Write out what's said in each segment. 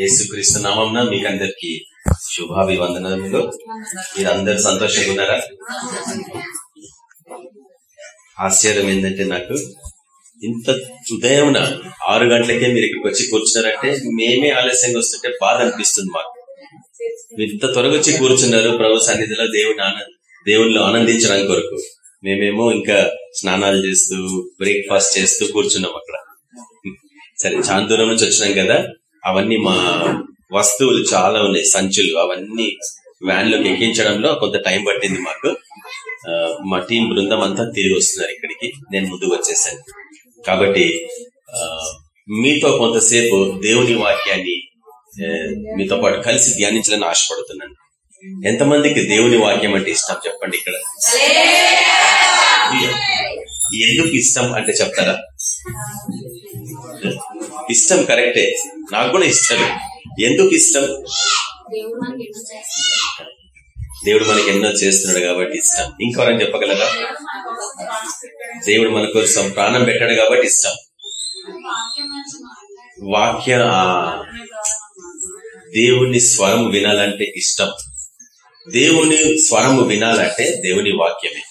యేసుక్రీస్తు నామం మీకందరికి శుభాభివందనములు. మీరందరు సంతోషంగా ఉన్నారా ఆశ్చర్యం ఏంటంటే నాకు ఇంత ఉదయం ఆరు గంటలకే మీరు ఇక్కడికి వచ్చి కూర్చున్నారంటే మేమే ఆలస్యంగా వస్తుంటే బాధ అనిపిస్తుంది మాకు. ఇంత త్వరగా వచ్చి కూర్చున్నారు ప్రభు సన్నిధిలో దేవుని ఆనంద దేవుళ్ళు ఆనందించడానికి కొరకు. మేమేమో ఇంకా స్నానాలు చేస్తూ బ్రేక్ఫాస్ట్ చేస్తూ కూర్చున్నాం అక్కడ. సరే చాలా దూరం నుంచి వచ్చినాం కదా అవన్నీ మా వస్తువులు చాలా ఉన్నాయి సంచులు అవన్నీ వ్యాన్లోకి ఎక్కించడంలో కొంత టైం పట్టింది మాకు. మా టీం బృందం అంతా తిరిగి వస్తున్నారు ఇక్కడికి నేను ముందుకు వచ్చేసాను. కాబట్టి మీతో కొంతసేపు దేవుని వాక్యాన్ని మీతో పాటు కలిసి ధ్యానించాలని ఆశపడుతున్నాను. ఎంతమందికి దేవుని వాక్యం అంటే ఇష్టం చెప్పండి ఇక్కడ? ఎందుకు ఇష్టం అంటే చెప్తారా? ఇష్టం కరెక్టే. నాకు కూడా ఇష్టం ఎందుకు ఇష్టం? దేవుడు మనకి ఎన్నో చేస్తున్నాడు. కాబట్టి ఇష్టం. ఇంకెవరైనా చెప్పగలరా? దేవుడు మన కోసం ప్రాణం పెట్టాడు కాబట్టి ఇష్టం. వాక్య దేవుని స్వరం వినాలంటే ఇష్టం. దేవుని స్వరము వినాలంటే దేవుని వాక్యమే.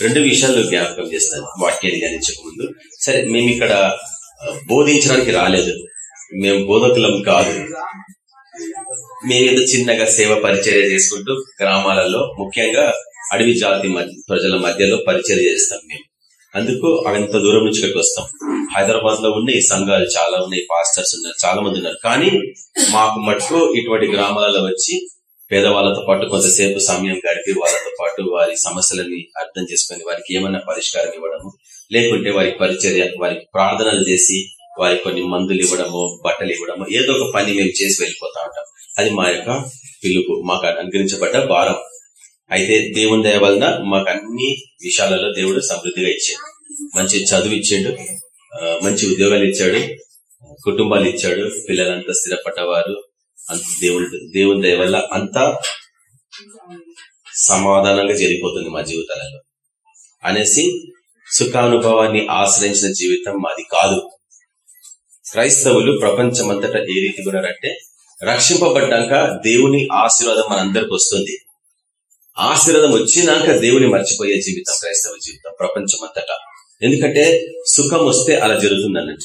రెండు విషయాలు జ్ఞాపకం చేస్తాను. వాక్యాన్ని ధ్యానించక ముందు సరే మేము ఇక్కడ బోధించడానికి రాలేదు. మేము బోధకులం కాదు. మేమేదో చిన్నగా సేవ పరిచర్య చేసుకుంటూ గ్రామాలలో ముఖ్యంగా అడవి జాతి మధ్య- ప్రజల మధ్యలో పరిచర్య చేస్తాం మేము. అందుకు అంత దూరం నుంచి ఇక్కడికి వస్తాం. హైదరాబాద్లో ఉన్న ఈ సంఘాలు చాలా ఉన్నాయి పాస్టర్స్ ఉన్నారు చాలా మంది ఉన్నారు. కానీ మాకు మటుకు ఇటువంటి గ్రామాలలో వచ్చి పేదవాళ్ళతో పాటు కొంతసేపు సమయం గడిపి వాళ్ళతో పాటు వారి సమస్యలని అర్థం చేసుకుని వారికి ఏమైనా పరిష్కారం ఇవ్వడము లేకుంటే వారికి పరిచర్య వారికి ప్రార్థనలు చేసి వారికి కొన్ని మందులు ఇవ్వడము బట్టలు ఇవ్వడము ఏదో ఒక పని మేము చేసి వెళ్ళిపోతా ఉంటాం. అది మా యొక్క పిలుపు మాకు అనుగ్రహించబడ్డ భారం. అయితే దేవుని దయ వలన మాకు అన్ని విషయాలలో దేవుడు సమృద్ధిగా ఇచ్చాడు. మంచి చదువు ఇచ్చాడు మంచి ఉద్యోగాలు ఇచ్చాడు కుటుంబాలు ఇచ్చాడు పిల్లలంతా స్థిరపడ్డవారు. అంత దేవుడు దేవుని దయ వల్ల అంతా సమాధానంగా జరిగిపోతుంది మా జీవితాలలో. అనేసి సుఖానుభవాన్ని ఆశ్రయించిన జీవితం మాది కాదు. క్రైస్తవులు ప్రపంచమంతటా ఏ రీతి ఉన్నారంటే రక్షింపబడ్డాక దేవుని ఆశీర్వాదం మనందరికి వస్తుంది. ఆశీర్వాదం వచ్చినాక దేవుని మర్చిపోయే జీవితం క్రైస్తవ జీవితం ప్రపంచమంతటా. ఎందుకంటే సుఖం వస్తే అలా జరుగుతుంది అన్నట్టు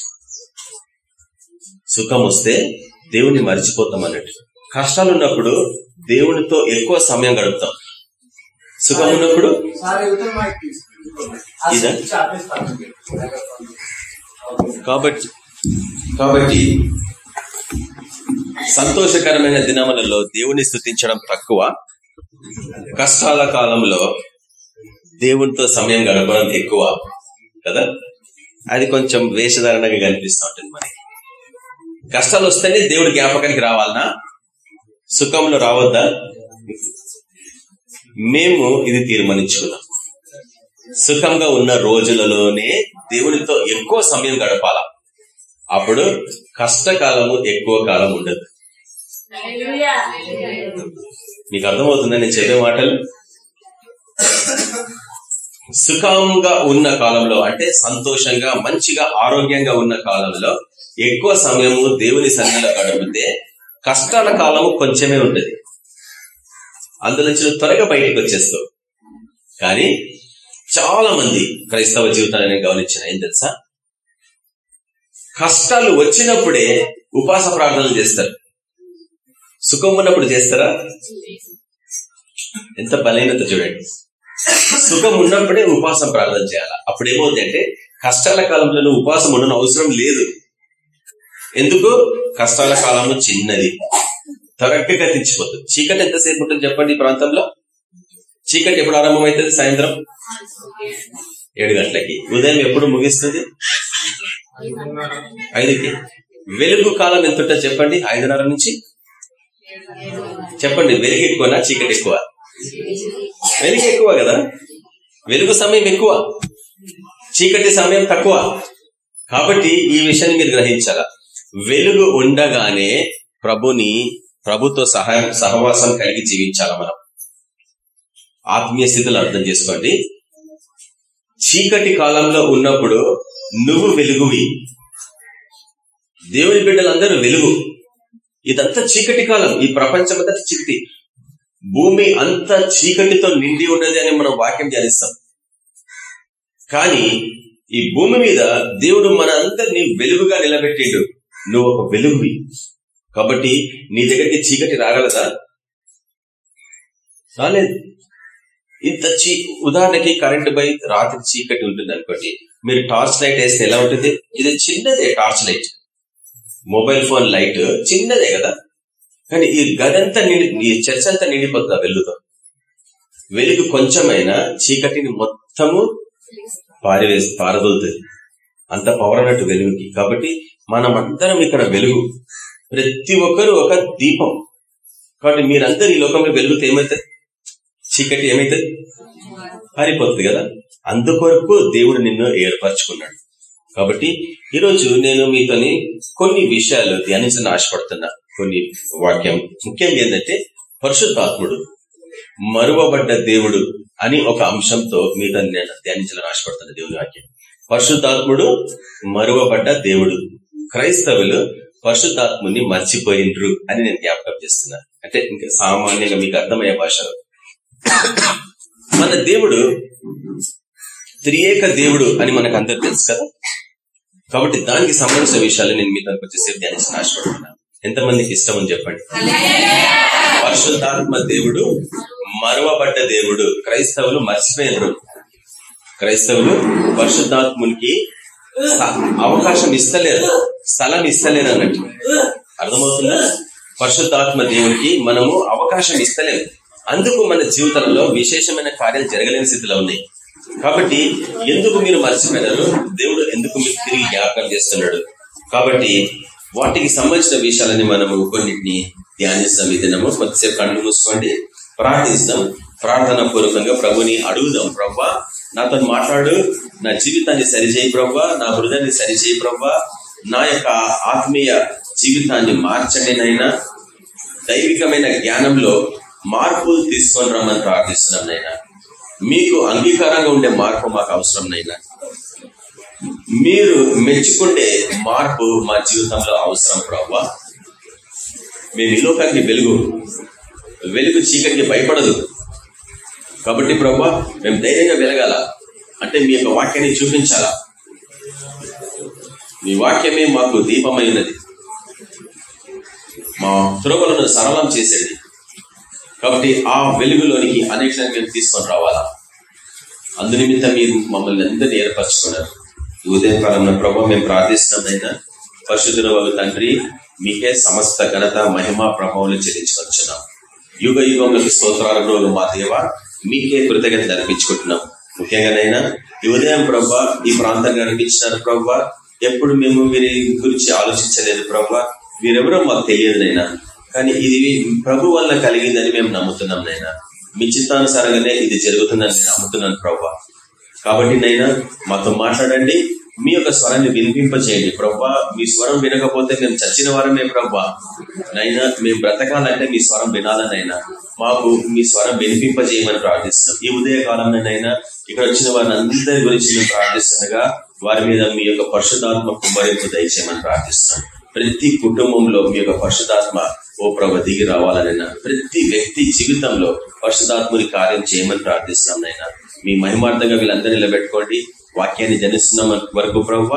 సుఖం వస్తే దేవుని మర్చిపోతాం అన్నట్టు కష్టాలు ఉన్నప్పుడు దేవునితో ఎక్కువ సమయం గడుపుతాం. సుఖం ఉన్నప్పుడు? కాబట్టి కాబట్టి సంతోషకరమైన దినములలో దేవుని స్థుతించడం తక్కువ. కష్టాల కాలంలో దేవునితో సమయం గడపడం ఎక్కువ. కదా? అది కొంచెం వేషధారణగా కనిపిస్తూ ఉంటుంది మనకి కష్టాలు వస్తేనే దేవుడు జ్ఞాపకానికి రావాలనా? సుఖంలో రావద్దా? మేము ఇది తీర్మానించుకున్నాం. సుఖంగా ఉన్న రోజులలోనే దేవునితో ఎక్కువ సమయం గడపాల? అప్పుడు కష్టకాలము ఎక్కువ కాలం ఉండదు. మీకు అర్థమవుతుందా నేను చెప్పే మాటలు? సుఖంగా ఉన్న కాలంలో అంటే సంతోషంగా మంచిగా ఆరోగ్యంగా ఉన్న కాలంలో ఎక్కువ సమయము దేవుని సన్నిధిలో గడిపితే కష్టాల కాలము కొంచెమే ఉంటది. అందులోంచి నువ్వు త్వరగా బయటకు వచ్చేస్తావు. కానీ చాలా మంది క్రైస్తవ జీవితాన్ని గమనించిన ఏం తెలుసా? కష్టాలు వచ్చినప్పుడే ఉపాస ప్రార్థనలు చేస్తారు. సుఖం ఉన్నప్పుడు చేస్తారా? ఎంత బలహీనత చూడండి. సుఖం ఉన్నప్పుడే ఉపాసం ప్రార్థన చేయాలి? అప్పుడు ఏమవుతుంది అంటే కష్టాల కాలంలో నువ్వు ఉపాసం ఉండడం అవసరం లేదు. ఎందుకు? కష్టాల కాలము చిన్నది. త్వరగా గతించిపోతుంది చీకటి ఎంతసేపు ఉంటుంది చెప్పండి ఈ ప్రాంతంలో? చీకటి ఎప్పుడు ఆరంభమవుతుంది? సాయంత్రం? ఏడు గంటలకి. ఉదయం ఎప్పుడు ముగిస్తుంది? ఐదుకి. వెలుగు కాలం ఎంత ఉంటుంది చెప్పండి. ఐదున్నర నుంచి? చెప్పండి వెలుగు ఎక్కువనా చీకటి ఎక్కువ? వెలుగు ఎక్కువ కదా? వెలుగు సమయం ఎక్కువ. చీకటి సమయం తక్కువ. కాబట్టి ఈ విషయాన్ని మీరు గ్రహించాల? వెలుగు ఉండగానే ప్రభుని ప్రభుత్వ సహాయం సహవాసం కలిగి జీవించాల మనం? ఆత్మీయ స్థితిలో అర్థం చేసుకోండి. చీకటి కాలంలో ఉన్నప్పుడు నువ్వు వెలుగువి. దేవుని బిడ్డలందరూ వెలుగు. ఇదంతా చీకటి కాలం. ఈ ప్రపంచం అంతా చీకటి. భూమి అంత చీకటితో నిండి ఉన్నది అని మనం వాక్యం ధ్యానిస్తాం. కానీ ఈ భూమి మీద దేవుడు మన అందరినీ వెలుగుగా నిలబెట్టిండు. నువ్వు ఒక వెలుగువి. కాబట్టి నీ దగ్గరికి చీకటి రాగలదా? రాలేదు. ఇంత చీ ఉదాహరణకి కరెంట్ బై రాత్రి చీకటి ఉంటుంది అనుకోండి. మీరు టార్చ్ లైట్ వేస్తే ఎలా ఉంటుంది? ఇది చిన్నదే torch light mobile phone light చిన్నదే కదా. కానీ ఈ గదంతా నిండి ఈ చర్చ అంతా నిండిపోతుంది ఆ వెలుగుతో వెలుగు కొంచెమైనా చీకటిని మొత్తము పారివేసి పారదోలుతుంది. అంత పవర్ అన్నట్టు వెలుగుకి. కాబట్టి మనం అందరం ఇక్కడ వెలుగు. ప్రతి ఒక్కరు ఒక దీపం. కాబట్టి మీరందరు ఈ లోకంలో వెలుగుతే ఏమవుతుంది చీకటి ఏమైతుంది పారిపోతుంది కదా? అందుకొరకు దేవుడు నిన్ను ఏర్పరచుకున్నాడు. కాబట్టి ఈరోజు నేను మీతోని కొన్ని విషయాలు ధ్యానించిన ఆశపడుతున్నా. కొన్ని వాక్యం. ముఖ్యంగా ఏంటంటే పరిశుద్ధాత్ముడు మరువబడ్డ దేవుడు అని ఒక అంశంతో మీతో నేను ధ్యానించాలని ఆశపడుతున్నా దేవుని వాక్యం. పరిశుద్ధాత్ముడు మరువబడ్డ దేవుడు క్రైస్తవులు పరిశుద్ధాత్ముని మర్చిపోయిండ్రు అని నేను జ్ఞాపకం చేస్తున్నా. అంటే ఇంకా సామాన్యంగా మీకు అర్థమయ్యే భాషలో మన దేవుడు త్రియేక దేవుడు అని మనకు అందరు తెలుసు కదా? కాబట్టి దానికి సంబంధించిన విషయాలు నేను మీ తనకు వచ్చేసేపు ధ్యానించిన ఆశపడుతున్నాను ఎంతమందికి ఇష్టం అని చెప్పండి? పరిశుద్ధాత్మ దేవుడు మరువబడ్డ దేవుడు క్రైస్తవులు మర్చిపోయినరు. క్రైస్తవులు పరిశుద్ధాత్మునికి అవకాశం ఇస్తలేరు. స్థలం ఇస్తలేరు అన్నట్టు. అర్థమవుతుందా? పరిశుద్ధాత్మ దేవునికి మనము అవకాశం ఇస్తలేము. అందుకు మన జీవితంలో విశేషమైన కార్యాలు జరగలేని స్థితిలో ఉన్నాయి. కాబట్టి ఎందుకు మీరు మర్చిపోయినారు? దేవుడు ఎందుకు మీరు తిరిగి జ్ఞాపకం చేస్తున్నాడు? కాబట్టి వాటికి సంబంధించిన విషయాలని మనము కొన్నిటిని ధ్యానిస్తాం ఈ దినము. కొద్దిసేపు కళ్ళు మూసుకోండి. ప్రార్థిస్తాం. ప్రార్థన పూర్వకంగా ప్రభుని అడుగుదాం. ప్రభా నాతో మాట్లాడు. నా జీవితాన్ని సరిచేయి ప్రవ్వా. నా హృదయాన్ని సరిచేయి ప్రవ్వా. నా యొక్క ఆత్మీయ జీవితాన్ని మార్చండి నైనా దైవికమైన జ్ఞానంలో మార్పులు తీసుకొని రమ్మని ప్రార్థిస్తున్నాం నైనా మీకు అంగీకారంగా ఉండే మార్పు మాకు అవసరం నైనా మీరు మెచ్చుకుంటే మార్పు మా జీవితంలో అవసరం ప్రవ్వా. మేము ఈ లోకానికి వెలుగు. వెలుగు చీకటికి భయపడదు. కాబట్టి ప్రభా మేము ధైర్యంగా వెలగాల. అంటే మీ యొక్క వాక్యాన్ని చూపించాలా. మీ వాక్యమే మాకు దీపమై ఉన్నది మా త్రోవలను సరళం చేసేది. కాబట్టి ఆ వెలుగులోనికి అనేక మేము తీసుకొని రావాలా. అందునిమిత్తం మీరు మమ్మల్ని అందరినీ ఏర్పరచుకున్నారు. ఈ ఉదయం కాలంలో ప్రభావ మేము ప్రార్థిస్తున్నామైనా పరిశుద్ధుల వాళ్ళు తండ్రి మీకే సమస్త ఘనత మహిమ ప్రభావం చెల్లించుకొచ్చున్నాం యుగ యుగంలో స్తోత్రాలు మా దేవ. మీకే కృతజ్ఞత అర్పించుకుంటున్నాం. ముఖ్యంగానైనా ఈ ఉదయం ప్రభా ఈ ప్రాంతాన్ని అనిపించినారు ప్రభా. ఎప్పుడు మేము వీరి గురించి ఆలోచించలేదు ప్రభా. వీరెవరో మాకు తెలియదు నైనా. కానీ ఇది ప్రభు వల్ల కలిగిందని మేము నమ్ముతున్నాం నైనా. మీ చిత్తానుసారంగానే ఇది జరుగుతుందని నేను నమ్ముతున్నాను ప్రభా. కాబట్టి నైనా మాతో మాట్లాడండి. మీ యొక్క స్వరాన్ని వినిపింపచేయండి. ప్రవ్వా మీ స్వరం వినకపోతే మేము చచ్చిన వారమే ప్రవ్వా నైనా మేము బ్రతకాలంటే మీ స్వరం వినాలనైనా మాకు మీ స్వరం వినిపింపజేయమని ప్రార్థిస్తున్నాం. ఈ ఉదయ కాలంలోనైనా ఇక్కడ వచ్చిన వారిని అందరి గురించి మేము ప్రార్థిస్తుండగా వారి మీద మీ యొక్క పరిశుధాత్మ కుమ్మరింపు దయచేయమని ప్రార్థిస్తున్నాం. ప్రతి కుటుంబంలో మీ యొక్క పరిశుధాత్మ ఓ ప్రభ దిగి రావాలనైనా ప్రతి వ్యక్తి జీవితంలో పరిశుధాత్ముని కార్యం చేయమని ప్రార్థిస్తున్నాం నైనా. మీ మహిమార్థంగా వీళ్ళందరూ నిలబెట్టుకోండి. వాక్యాన్ని జనిస్తున్న వరకు ప్రభు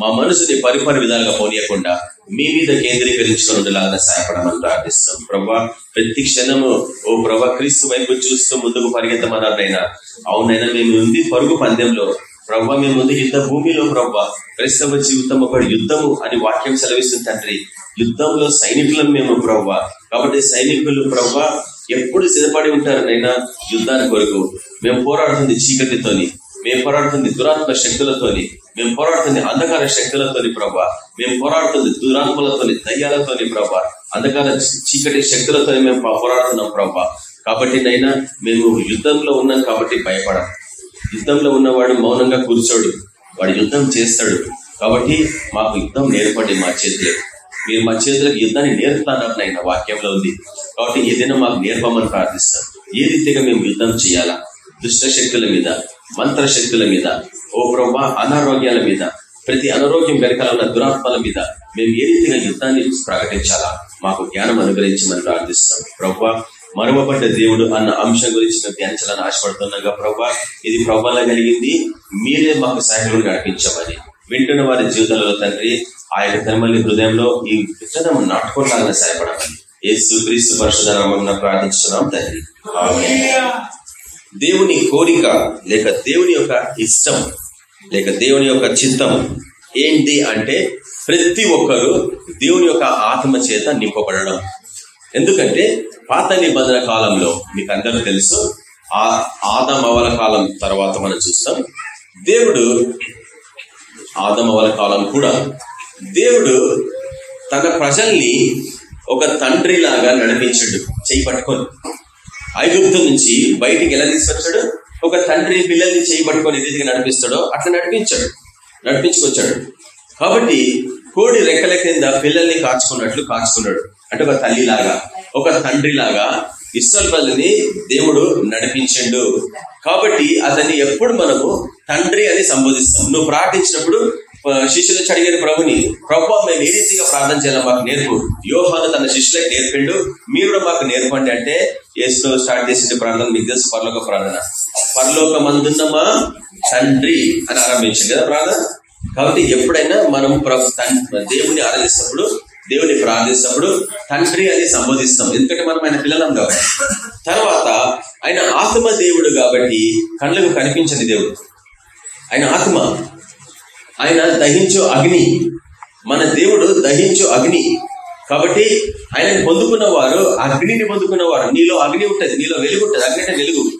మా మనసుని పరిపరి విధాలుగా పోనీయకుండా మీ మీద కేంద్రీకరించుకుని ఉండేలాగా సహాయపడమని ప్రార్థిస్తాం ప్రభా ప్రతి క్షణము ఓ ప్రభా క్రీస్తు వైపు చూస్తూ ముందుకు పరిగెత్తమన్నారైనా అవునైనా మేము ఉంది పరుగు పందెంలో ప్రభా మేము ముందు యుద్ధ భూమిలో ప్రవ్వా క్రైస్తవ జీవితం ఒక యుద్ధము అని వాక్యం సెలవిస్తుంది తండ్రి. యుద్ధంలో సైనికులం మేము ప్రవ్వా. కాబట్టి సైనికులు ప్రవ్వా ఎప్పుడు సిద్ధపడి ఉంటారు నైనా యుద్ధానికి కొరకు. మేము పోరాడుతుంది చీకటితోని. మేము పోరాడుతుంది దురాత్మ శక్తులతోని మేము పోరాడుతుంది అంధకార శక్తులతోని ప్రభా మేము పోరాడుతుంది దురాత్మలతోని దయ్యాలతోని ప్రభా అంధకార చీకటి శక్తులతో మేము పోరాడుతున్నాం ప్రభా. కాబట్టి నైనా మేము యుద్ధంలో ఉన్నాం కాబట్టి భయపడ యుద్ధంలో ఉన్నవాడు మౌనంగా కూర్చోడు వాడు యుద్ధం చేస్తాడు. కాబట్టి మాకు యుద్ధం నేర్పండి మా చేతిలో మీరు మా చేతులకు యుద్ధాన్ని నేర్పుతానని ఆయన వాక్యంలో ఉంది. కాబట్టి ఏదైనా మాకు నేర్పమని ప్రార్థిస్తాం. ఏ రీతిగా మేము యుద్ధం చేయాలా? దుష్ట శక్తుల మీద మంత్ర శక్తుల మీద ఓ ప్రభా అనారోగ్యాల మీద ప్రతి అనారోగ్యం వెనకాల ఉన్న దురాత్మల మీద మేము ఏ రీతిగా యుద్ధాన్ని ప్రకటించాలా? మాకు జ్ఞానం అనుగ్రహించమని ప్రార్థిస్తాం ప్రభా మరుమపడ్డ దేవుడు అన్న అంశం గురించి మేము ధ్యానించాలని ఆశపడుతున్నాగా ప్రభా. ఇది ప్రభావం కలిగింది. మీరే మాకు సహాయం నడిపించమని. వింటున్న వారి జీవితంలో తండ్రి ఆ యొక్క తనమల్లి హృదయంలో ఈ విత్తనం నాటుకోవడానికి సహాయపడమని. ఏ క్రీస్తు పరిశుధ ప్రార్థించున్నాం తండ్రి. దేవుని కోరిక లేక దేవుని యొక్క ఇష్టం లేక దేవుని యొక్క చిత్తం ఏంటి అంటే ప్రతి ఒక్కరు దేవుని యొక్క ఆత్మ చేత నింపబడడం. ఎందుకంటే పాత నిబంధన కాలంలో మీకు అందరూ తెలుసు ఆ ఆదమవల కాలం తర్వాత మనం చూస్తాం దేవుడు ఆదమవల కాలం కూడా దేవుడు తన ప్రజల్ని ఒక తండ్రి లాగా నడిపించడు చేయి పట్టుకొని. ఐగుప్తు నుంచి బయటికి ఎలా తీసుకొచ్చాడు ఒక తండ్రి పిల్లల్ని చేయబట్టుకొని రీతిగా నడిపిస్తాడో అట్లా నడిపించాడు. నడిపించుకొచ్చాడు. కాబట్టి కోడి రెక్కల కింద పిల్లల్ని కాచుకున్నట్లు కాచుకున్నాడు. అంటే ఒక తల్లి లాగా ఒక తండ్రి లాగా ఇస్రాయల్ని దేవుడు నడిపించండు. కాబట్టి అతన్ని ఎప్పుడు మనము తండ్రి అని సంబోధిస్తాం. నువ్వు ప్రార్థించినప్పుడు శిష్యులు వచ్చి ప్రభుని ప్రభు మేము ఏ రీతిగా ప్రార్థన చేయాలి మాకు నేర్పు. యోహాను తన శిష్యులకు నేర్పిండు. మీరు కూడా మాకు నేర్పండి. అంటే యేసు స్టార్ట్ చేసిన ప్రార్థన. మీకు తెలుసు పరలోక ప్రార్థన. పరలోక మందున్నమా తండ్రి అని ఆరంభించింది కదా ప్రార్థన. కాబట్టి ఎప్పుడైనా మనం ప్ర- దేవుని ఆరాధిస్తున్నప్పుడు దేవుని ప్రార్థిస్తున్నప్పుడు తండ్రి అని సంబోధిస్తాం. ఎందుకంటే మనం ఆయన పిల్లలం కాబట్టి. తర్వాత ఆయన ఆత్మ దేవుడు కాబట్టి కళ్ళకు కనిపించని దేవుడు. ఆయన ఆత్మ ఆయన దహించు అగ్ని. మన దేవుడు దహించు అగ్ని. కాబట్టి ఆయనని పొందుకున్న వారు అగ్నిని పొందుకున్న వారు నీలో అగ్ని ఉంటుంది నీలో వెలుగు ఉంటుంది అగ్ని అంటే వెలుగు.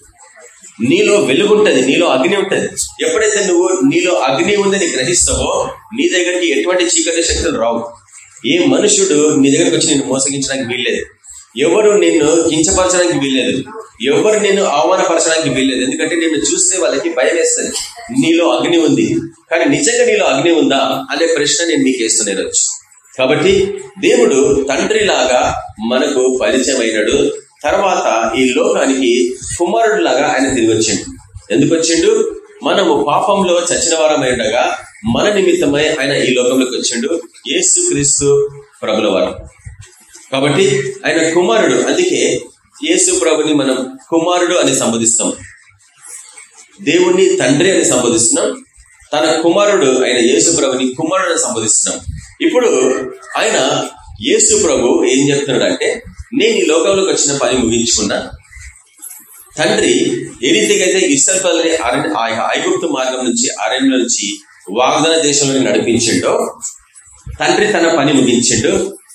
నీలో వెలుగుంటది నీలో అగ్ని ఉంటది. ఎప్పుడైతే నువ్వు నీలో అగ్ని ఉందని గ్రహిస్తావో నీ దగ్గరికి ఎటువంటి చీకటి శక్తులు రావు. ఏ మనుషుడు నీ దగ్గరికి వచ్చి నిన్ను మోసగించడానికి వీల్లేదు. ఎవరు నిన్ను కించపరచడానికి వీల్లేదు. ఎవరు నిన్ను అవమానపరచడానికి వీల్లేదు. ఎందుకంటే నిన్ను చూస్తే వాళ్ళకి భయం వేస్తుంది. నీలో అగ్ని ఉంది. కానీ నిజంగా నీలో అగ్ని ఉందా? అనే ప్రశ్న నేను మీకు వేస్తున్నాను ఈరోజు. కాబట్టి దేవుడు తండ్రిలాగా మనకు పరిచయం అయినాడు తర్వాత ఈ లోకానికి కుమారుడు లాగా ఆయన తిరిగి వచ్చిండు. ఎందుకు వచ్చిండు? మనము పాపంలో చచ్చిన వారమై ఉండగా మన నిమిత్తమై ఆయన ఈ లోకంలోకి వచ్చిండు. యేసు క్రీస్తు ప్రభుల కాబట్టి ఆయన కుమారుడు. అందుకే యేసు ప్రభుని మనం కుమారుడు అని సంబోధిస్తాం. దేవుణ్ణి తండ్రి అని సంబోధిస్తున్నాం. తన కుమారుడు ఆయన యేసు ప్రభుని కుమారుడు సంబోధిస్తున్నాం. ఇప్పుడు ఆయన యేసు ప్రభు ఏం చెప్తున్నాడు అంటే నేను ఈ లోకంలోకి వచ్చిన పని ముగించుకున్నాను తండ్రి ఏ రీతికైతే అయితే ఇస్రాయల్ని అరణ్య ఐగుప్తు మార్గం నుంచి అరణ్యం నుంచి వాగ్దాన దేశంలో నడిపించిండో తండ్రి తన పని ముగించిండు.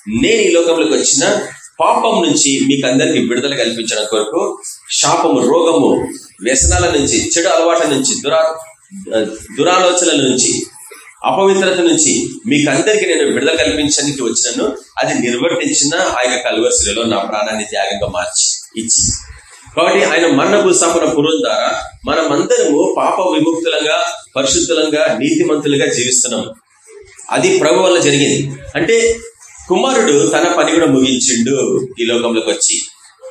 నేను ఈ లోకంలోకి వచ్చిన పాపం నుంచి మీకు అందరికి విడుదల కల్పించడం కొరకు శాపము రోగము వ్యసనాల నుంచి చెడు అలవాట్ల నుంచి దురా దురాలోచనల నుంచి అపవిత్రత నుంచి మీకందరికి నేను విడుదల కల్పించడానికి వచ్చినాను. అది నిర్వర్తించిన ఆ యొక్క కలువశిలలో నా ప్రాణాన్ని త్యాగంగా మార్చి ఇచ్చి. కాబట్టి ఆయన మరణ భూస్థాపన పురం ద్వారా మనమందరము పాప విముక్తులంగా పరిశుద్ధులంగా నీతిమంతులుగా జీవిస్తున్నాం. అది ప్రభు వల్ల జరిగింది. అంటే కుమారుడు తన పని కూడా ముగించిండు ఈ లోకంలోకి వచ్చి.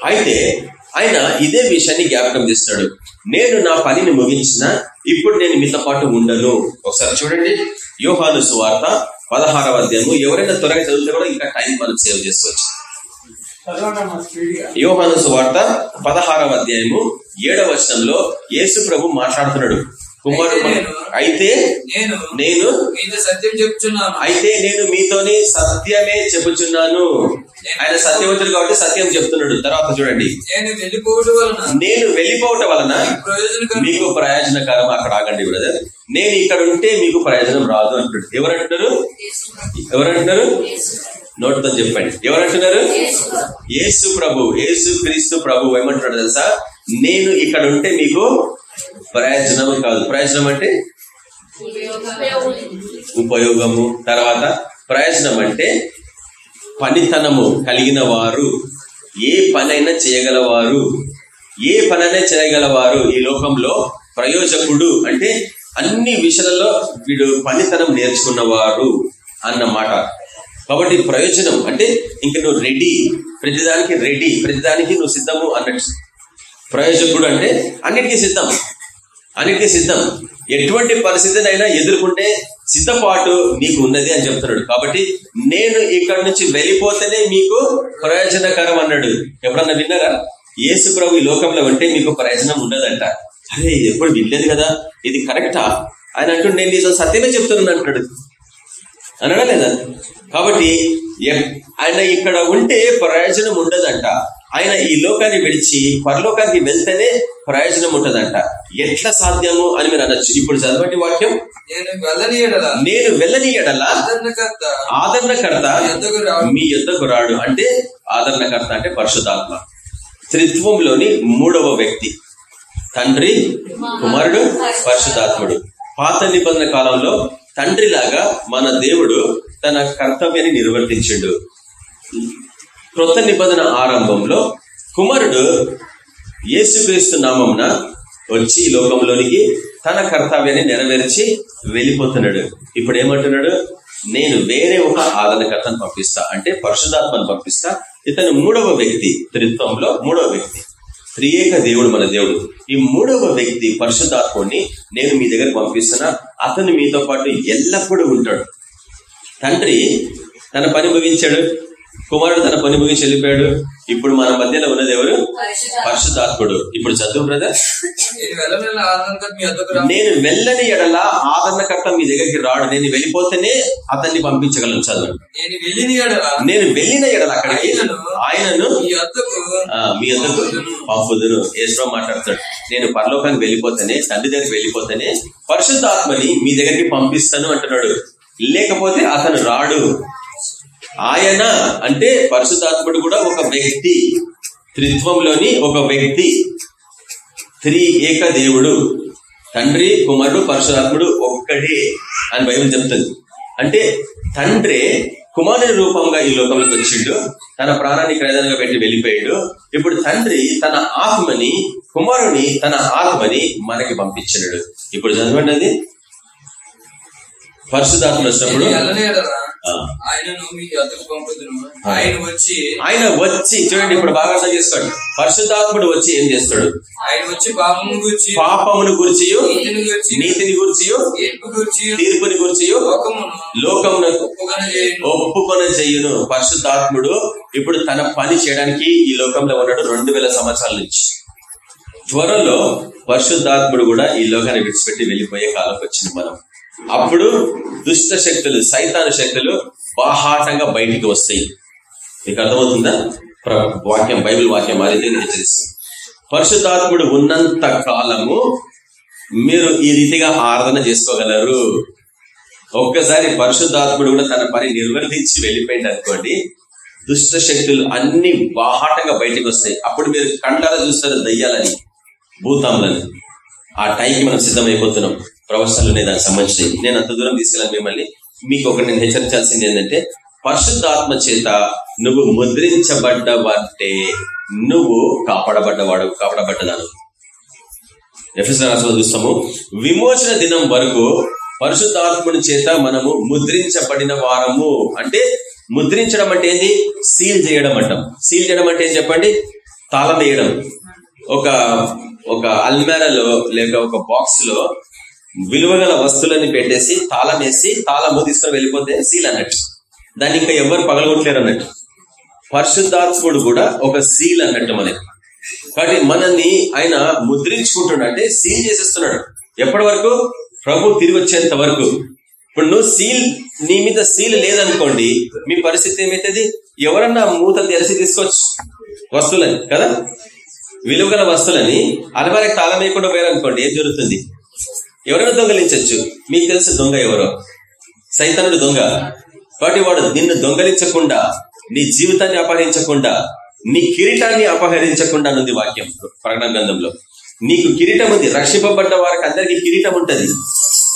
అయితే ఆయన ఇదే విషయాన్ని జ్ఞాపకం చేస్తాడు నేను నా పనిని ముగించిన ఇప్పుడు నేను మీతో పాటు ఉండను. ఒకసారి చూడండి. యోహాను సువార్త పదహారవ అధ్యాయము. ఎవరైనా త్వరగా చదివితే కూడా ఇంకా టైం మనం సేవ్ చేసుకోవచ్చు. యోహాను సువార్త పదహారవ అధ్యాయము ఏడవ వచనంలో యేసు ప్రభు మాట్లాడుతున్నాడు. కుమారుడు అయితే నేను నేను మీతో సత్యం చెప్తున్నాను. అయితే నేను మీతోని సత్యమే చెప్పుచున్నాను ఆయన సత్యవంతుడు కాబట్టి సత్యం చెప్తున్నాడు. తర్వాత చూడండి. నేను వెళ్ళిపోవడం వలన నేను వెళ్ళిపోవటం వలన మీకు ప్రయోజనకరం అక్కడ ఆగండి బ్రదర్. నేను ఇక్కడ ఉంటే మీకు ప్రయోజనం రాదు అంటున్నాడు. ఎవరంటున్నారు? ఎవరంటున్నారు? నోటితో చెప్పండి. ఎవరంటున్నారు? యేసు ప్రభు యేసు క్రీస్తు ప్రభు. ఏమంటున్నాడు తెలుసా? నేను ఇక్కడ ఉంటే మీకు ప్రయోజనం కాదు. ప్రయోజనం అంటే? ఉపయోగము. తర్వాత ప్రయోజనం అంటే పనితనము కలిగిన వారు ఏ పనైనా చేయగలవారు. ఏ పనైనా చేయగలవారు. ఈ లోకంలో ప్రయోజకుడు అంటే అన్ని విషయాలలో వీడు పనితనం నేర్చుకున్నవారు అన్నమాట. కాబట్టి ప్రయోజనం అంటే ఇంక నువ్వు రెడీ ప్రతిదానికి రెడీ ప్రతిదానికి నువ్వు సిద్ధము అన్నట్టు. ప్రయోజకుడు అంటే అన్నిటికీ సిద్ధం. అన్నిటికీ సిద్ధం. ఎటువంటి పరిస్థితినైనా ఎదుర్కొంటే సిద్ధపాటు నీకు ఉన్నది అని చెప్తున్నాడు. కాబట్టి నేను ఇక్కడ నుంచి వెళ్ళిపోతేనే మీకు ప్రయోజనకరం అన్నాడు. ఎప్పుడన్నా విన్నారా? యేసు ప్రభు ఈ లోకంలో ఉంటే మీకు ప్రయోజనం ఉండదంట. అరే ఇది ఎప్పుడు వినలేదు కదా? ఇది కరెక్టా? ఆయన అంటుండే నేను నీతో సత్యమే చెప్తున్నాను అంటాడు అనడా లేదా? కాబట్టి ఎ- ఆయన ఇక్కడ ఉంటే ప్రయోజనం ఉండదంట. ఆయన ఈ లోకాన్ని విడిచి పరలోకానికి వెళ్తేనే ప్రయోజనం ఉంటదంట. ఎట్లా సాధ్యము అని మీరు అనొచ్చు. ఇప్పుడు చదవండి వాక్యం. నేను వెళ్ళని నేను వెళ్ళని ఎడల ఆదరణకర్త. మీ యుద్ధకు రాడు. అంటే ఆదరణకర్త అంటే పరిశుధాత్మ త్రిత్వంలోని మూడవ వ్యక్తి. తండ్రి కుమారుడు పరిశుధాత్ముడు పాత నిబంధన కాలంలో తండ్రిలాగా మన దేవుడు తన కర్తవ్యాన్ని నిర్వర్తించిండు. క్రొత్త నిబంధన ఆరంభంలో కుమారుడు యేసుక్రీస్తు నామంన వచ్చి లోకంలోనికి తన కర్తవ్యాన్ని నెరవేర్చి వెళ్ళిపోతున్నాడు. ఇప్పుడు ఏమంటున్నాడు? నేను వేరే ఒక ఆదరణకర్తను పంపిస్తా. అంటే పరిశుధాత్మను పంపిస్తా. ఇతను మూడవ వ్యక్తి త్రిత్వంలో మూడవ వ్యక్తి త్రియేక దేవుడు మన దేవుడు. ఈ మూడవ వ్యక్తి పరిశుద్ధాత్ముడిని నేను మీ దగ్గర పంపిస్తున్నా. అతను మీతో పాటు ఎల్లప్పుడూ ఉంటాడు. తండ్రి తన పని ముగించాడు. కుమారుడు తన పని ముగించి వెళ్ళిపోయాడు. ఇప్పుడు మన మధ్యలో ఉన్నది ఎవరు? పరిశుద్ధాత్ముడు. ఇప్పుడు చదువు బ్రదర్ నేను వెళ్ళని ఎడల ఆదరణకర్త మీ దగ్గరికి రాడు. నేను వెళ్ళిపోతేనే అతన్ని పంపించగలను. చదువు. నేను వెళ్ళిన ఎడల నేను వెళ్ళిన ఎడల అక్కడికి ఆయనను మీ యొద్దకు ఆ, మీ అందరు పంపుదును. ఏసులో మాట్లాడతాడు. నేను పరలోకానికి వెళ్ళిపోతేనే తండ్రి దగ్గరికి వెళ్ళిపోతేనే పరిశుద్ధాత్మని మీ దగ్గరికి పంపిస్తాను అంటున్నాడు. లేకపోతే అతను రాడు. ఆయన అంటే పరిశుద్ధాత్ముడు కూడా ఒక వ్యక్తి త్రిత్వంలోని ఒక వ్యక్తి త్రి ఏక దేవుడు. తండ్రి కుమారుడు పరశురాత్ముడు ఒక్కడే అని బైబిల్ చెప్తుంది. అంటే తండ్రి కుమారుని రూపంగా ఈ లోకంలోకి వచ్చిండు తన ప్రాణాన్ని క్రైదనంగా పెట్టి వెళ్ళిపోయాడు. ఇప్పుడు తండ్రి తన ఆత్మని కుమారుని తన ఆత్మని మనకి పంపించినాడు. ఇప్పుడు చదవండి పరిశుధాత్మ వచ్చినప్పుడు? ఆయన వచ్చి ఆయన వచ్చి చూడండి ఇప్పుడు బాగా అర్థం చేసుకోండి. పరిశుద్ధాత్ముడు వచ్చి ఏం చేస్తాడు? ఆయన వచ్చి పాపము గురించి పాపమును గురించి నీతిని గురించి తీర్పుని గురిచియు లోకమును లోకమునకు ఒప్పుకొన చెయ్యును పరిశుద్ధాత్ముడు ఇప్పుడు తన పని చేయడానికి ఈ లోకంలో ఉన్నాడు రెండు వేల సంవత్సరాల నుంచి. త్వరలో పరిశుద్ధాత్ముడు కూడా ఈ లోకాన్ని విడిచిపెట్టి వెళ్ళిపోయే కాలంకి వచ్చింది మనం. అప్పుడు దుష్ట శక్తులు సైతాను శక్తులు బాహాటంగా బయటికి వస్తాయి. మీకు అర్థమవుతుందా? ప్ర- వాక్యం బైబిల్ వాక్యం అనేది రీతిగా హెచ్చరిస్తుంది పరిశుద్ధాత్ముడు ఉన్నంత కాలము మీరు ఈ రీతిగా ఆరాధన చేసుకోగలరు. ఒక్కసారి పరిశుద్ధాత్ముడు కూడా తన పని నిర్వర్తించి వెళ్ళిపోయింది అనుకోండి దుష్ట శక్తులు అన్ని బాహాటంగా బయటకు వస్తాయి. అప్పుడు మీరు కండారా చూస్తారు దయ్యాలని భూతాములని. ఆ టైంకి మనం సిద్ధమైపోతున్నాం. ప్రవచనాలు ఉన్నాయి దానికి సంబంధించి. నేను అంత దూరం తీసుకెళ్ళాను మిమ్మల్ని. మీకు ఒకటి నేను హెచ్చరించాల్సింది ఏంటంటే పరిశుద్ధాత్మ చేత నువ్వు ముద్రించబడ్డవంటే నువ్వు కాపాడబడ్డవాడు కాపాడబడ్డదాను. ఎఫ్ఎస్ రాష్ట్రంలో చూస్తాము విమోచన దినం వరకు పరిశుద్ధాత్ముని చేత మనము ముద్రించబడిన వారము. అంటే ముద్రించడం అంటే ఏంది? సీల్ చేయడం అంటాం. సీల్ చేయడం అంటే ఏం చెప్పండి? తాళం వేయడం. ఒక ఒక అల్మేరలో లేక ఒక బాక్స్లో విలువగల వస్తువులని పెట్టేసి తాళం వేసి తాళము తీసుకొని వెళ్ళిపోతే సీల్ అన్నట్టు. దాన్ని ఇంకా ఎవరు పగలగొట్టలేరు అన్నట్టు. పరిశుద్ధాత్ముడు కూడా ఒక సీల్ అన్నట్టు మనకి. కాబట్టి మనల్ని ఆయన ముద్రించుకుంటున్నాడు. అంటే సీల్ చేసేస్తున్నాడు. ఎప్పటి వరకు? ప్రభు తిరిగి వచ్చేంత వరకు. ఇప్పుడు నువ్వు సీల్ నీ మీద సీల్ లేదనుకోండి మీ పరిస్థితి ఏమైతుంది? ఎవరన్నా మూతలు తెలిసి తీసుకోవచ్చు. వస్తువులని కదా? విలువగల వస్తువులని అలవారికి తాళం వేయకుండా పోయారనుకోండి ఏం జరుగుతుంది? ఎవరైనా దొంగలించవచ్చు మీకు తెలుసు దొంగ ఎవరో. సైతనుడు దొంగ. కాబట్టి వాడు నిన్ను దొంగలించకుండా నీ జీవితాన్ని అపహరించకుండా నీ కిరీటాన్ని అపహరించకుండా ఉంది వాక్యం. ప్రకటన గ్రంథంలో. నీకు కిరీటం ఉంది. రక్షింపబడ్డ వారికి అందరికి కిరీటం ఉంటుంది.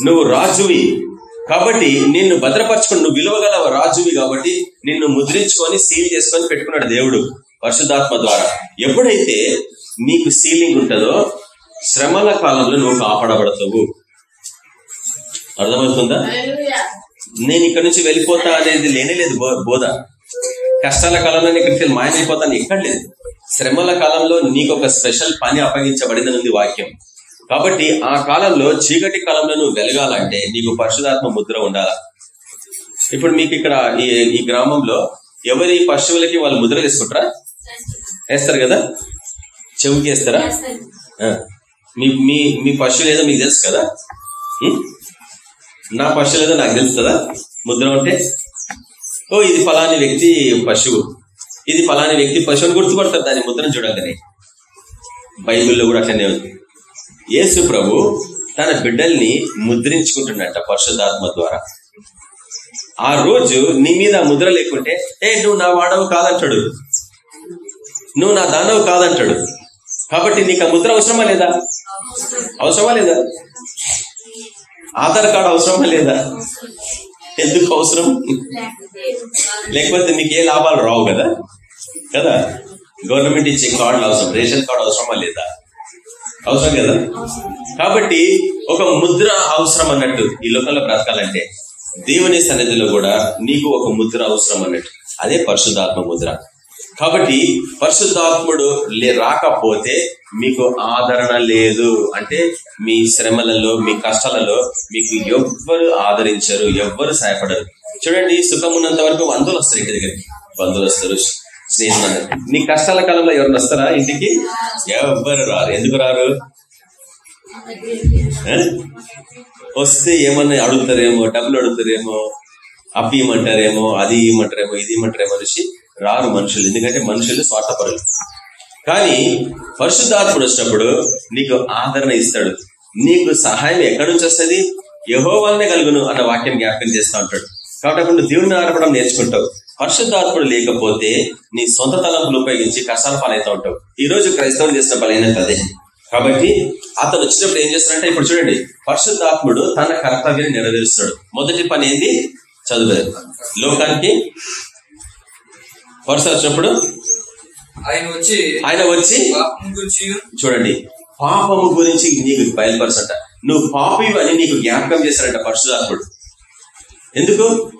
నువ్వు రాజువి కాబట్టి నిన్ను భద్రపరచుకుని నువ్వు విలువగల రాజువి కాబట్టి నిన్ను ముద్రించుకొని సీల్ చేసుకొని పెట్టుకున్నాడు దేవుడు పరిశుద్ధాత్మ ద్వారా. ఎప్పుడైతే నీకు సీలింగ్ ఉంటుందో శ్రమల కాలంలో నువ్వు కాపాడబడతావు. అర్థమవుతుందా? నేను ఇక్కడ నుంచి వెళ్ళిపోతా అనేది లేనే లేదు బో- బోధ. కష్టాల కాలంలో ఇక్కడికి వెళ్ళి మాయమైపోతాను ఎక్కడ లేదు. శ్రమల కాలంలో నీకు ఒక స్పెషల్ పని అప్పగించబడిందని ఉంది వాక్యం. కాబట్టి ఆ కాలంలో చీకటి కాలంలో నువ్వు వెలగాలంటే నీకు పరిశుధాత్మ ముద్ర ఉండాలా? ఇప్పుడు మీకు ఇక్కడ ఈ ఈ గ్రామంలో ఎవరి పశువులకి వాళ్ళు ముద్ర వేసుకుంటారా? వేస్తారు కదా? చెవుకి వేస్తారా? ఆ. మీ మీ పశువులు ఏదో మీకు తెలుసు కదా? నా పశువు లేదా నాకు తెలుస్తుందా ముద్ర ఉంటే ఓ ఇది ఫలాని వ్యక్తి పశువు. ఇది ఫలాని వ్యక్తి పశువుని గుర్తుపడతారు దాని ముద్రను చూడాలని బైబిల్లో కూడా అట్లనే ఉంది. యేసు ప్రభు తన బిడ్డల్ని ముద్రించుకుంటున్నట్ట పరిశుద్ధాత్మ ద్వారా. ఆ రోజు నీ మీద ముద్ర లేకుంటే ఏ నువ్వు నా వాడవు కాదంటాడు. నువ్వు నా దానవు కాదంటాడు. కాబట్టి నీకు ఆ ముద్ర అవసరమా లేదా? అవసరమా లేదా? ఆధార్ కార్డు అవసరమా లేదా? ఎందుకు అవసరం? లేకపోతే మీకు ఏ లాభాలు రావు కదా? కదా? గవర్నమెంట్ ఇచ్చే కార్డులు అవసరం. రేషన్ కార్డు అవసరమా లేదా? అవసరం కదా? కాబట్టి ఒక ముద్ర అవసరం అన్నట్టు ఈ లోకంలో బ్రతకాలంటే దేవుని సన్నిధిలో కూడా నీకు ఒక ముద్ర అవసరం అన్నట్టు. అదే పరిశుద్ధాత్మ ముద్ర. కాబట్టి పరిశుద్ధాత్ముడు లే- రాకపోతే మీకు ఆదరణ లేదు. అంటే మీ శ్రమలలో మీ కష్టాలలో మీకు ఎవ్వరు ఆదరించరు ఎవ్వరు సహాయపడరు. చూడండి సుఖం ఉన్నంత వరకు బంధువులు వస్తారు ఇంటి దగ్గరికి. బంధువులు వస్తారు. స్నేహితులు నీ కష్టాల కాలంలో ఎవరిని వస్తారా ఇంటికి? ఎవ్వరు రారు. ఎందుకు రారు? వస్తే ఏమన్నా అడుగుతారేమో డబ్బులు అడుగుతారేమో అప్పు ఇమ్మంటారేమో అది ఇమ్మంటారేమో ఇది ఇమ్మంటారేమో అనేసి రారు మనుషులు. ఎందుకంటే మనుషులు స్వార్థపరులు. కానీ పరిశుద్ధాత్ముడు వచ్చినప్పుడు నీకు ఆదరణ ఇస్తాడు. నీకు సహాయం ఎక్కడి నుంచి వస్తుంది? యహో వల్లనే కలుగును అన్న వాక్యం జ్ఞాపకం చేస్తూ ఉంటాడు. కాబట్టి అప్పుడు నువ్వు ఆడపడం నేర్చుకుంటావు పరిశుద్ధాత్ముడు లేకపోతే నీ సొంత తలంపులు ఉపయోగించి కష్టాల పాలవుతూ ఉంటావు. ఈ రోజు క్రైస్తవం చేసిన బలైనది అదే. కాబట్టి అతను వచ్చినప్పుడు ఏం చేస్తాడంటే ఇప్పుడు చూడండి పరిశుద్ధాత్ముడు తన కర్తవ్యాన్ని నెరవేరుస్తాడు. మొదటి పని ఏంది చదువు. లోకానికి వరుస వచ్చినప్పుడు ఆయన వచ్చి ఆయన వచ్చి చూడండి పాపము గురించి నీకు బయలుపరచంట. నువ్వు పాపి అని నీకు జ్ఞాపకం చేశాడంట పరశురాత్ముడు ఎందుకు?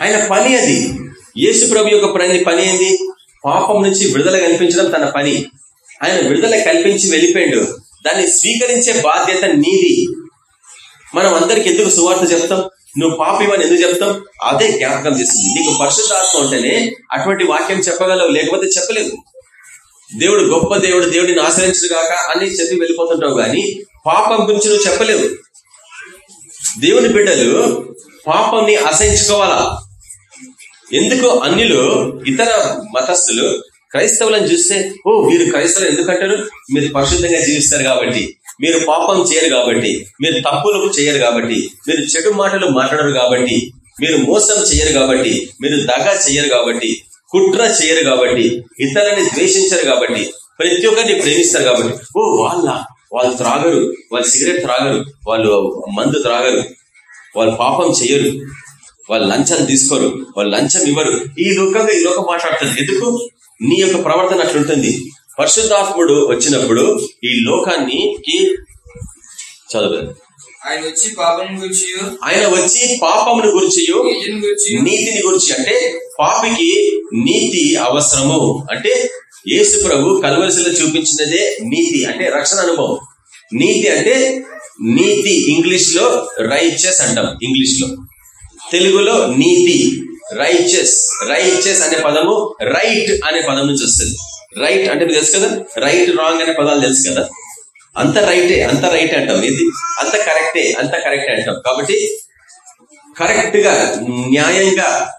ఆయన పని అది. యేసు ప్రభు యొక్క పని పని ఏంది? పాపం నుంచి విడుదల కల్పించడం తన పని. ఆయన విడుదల కల్పించి వెళ్ళిపోయాడు. దాన్ని స్వీకరించే బాధ్యత నీది. మనం అందరికి ఎందుకు సువార్త చెప్తాం? నువ్వు పాపివని ఎందుకు చెప్తావు? అదే జ్ఞాపకం చేస్తుంది. నీకు పరిశుద్ధాత్మ ఉంటేనే అటువంటి వాక్యం చెప్పగలవు లేకపోతే చెప్పలేవు. దేవుడు గొప్ప దేవుడు దేవుడిని ఆశ్రయించుగాక అని చెప్పి వెళ్ళిపోతుంటావు గాని పాపం గురించి నువ్వు చెప్పలేవు. దేవుని బిడ్డలు పాపంని అసహించుకోవాలా ఎందుకు? అన్యులు ఇతర మతస్థులు క్రైస్తవులను చూస్తే ఓ వీరు క్రైస్తవులు ఎందుకంటారు మీరు పరిశుద్ధంగా జీవిస్తారు కాబట్టి. మీరు పాపం చేయరు కాబట్టి మీరు తప్పులు చేయరు కాబట్టి మీరు చెడు మాటలు మాట్లాడరు కాబట్టి మీరు మోసం చేయరు కాబట్టి మీరు దగ చేయరు కాబట్టి కుట్ర చేయరు కాబట్టి ఇతరులని ద్వేషించరు కాబట్టి ప్రతి ఒక్కరిని ప్రేమిస్తారు కాబట్టి. ఓ వాళ్ళ వాళ్ళు త్రాగరు వాళ్ళు సిగరెట్ త్రాగరు వాళ్ళు మందు త్రాగరు వాళ్ళు పాపం చేయరు వాళ్ళు లంచం తీసుకోరు వాళ్ళు లంచం ఇవ్వరు. ఈ లోకంగా ఈ లోకం మాట్లాడుతుంది. ఎందుకు? నీ యొక్క ప్రవర్తన అట్లుంటుంది. పరిశుద్ధాత్ముడు వచ్చినప్పుడు ఈ లోకాన్ని చదువు. ఆయన వచ్చి పాపం గురించి ఆయన వచ్చి పాపమును గురించి నీతిని గురించి అంటే పాపికి నీతి అవసరము. అంటే యేసు ప్రభు కల్వరిశిలో చూపించినదే నీతి అంటే రక్షణ అనుభవం. నీతి అంటే నీతి ఇంగ్లీష్లో రైచెస్ అంటాం ఇంగ్లీష్లో తెలుగులో నీతి రైచెస్ రైచెస్ అనే పదము రైట్ అనే పదం నుంచి వస్తుంది. రైట్ అంటే మీకు తెలుసు కదా? రైట్ రాంగ్ అనే పదాలు తెలుసు కదా? అంత రైటే అంత రైట్ అంటాం. ఇది అంత కరెక్టే అంత కరెక్టే అంటాం. కాబట్టి కరెక్ట్గా న్యాయంగా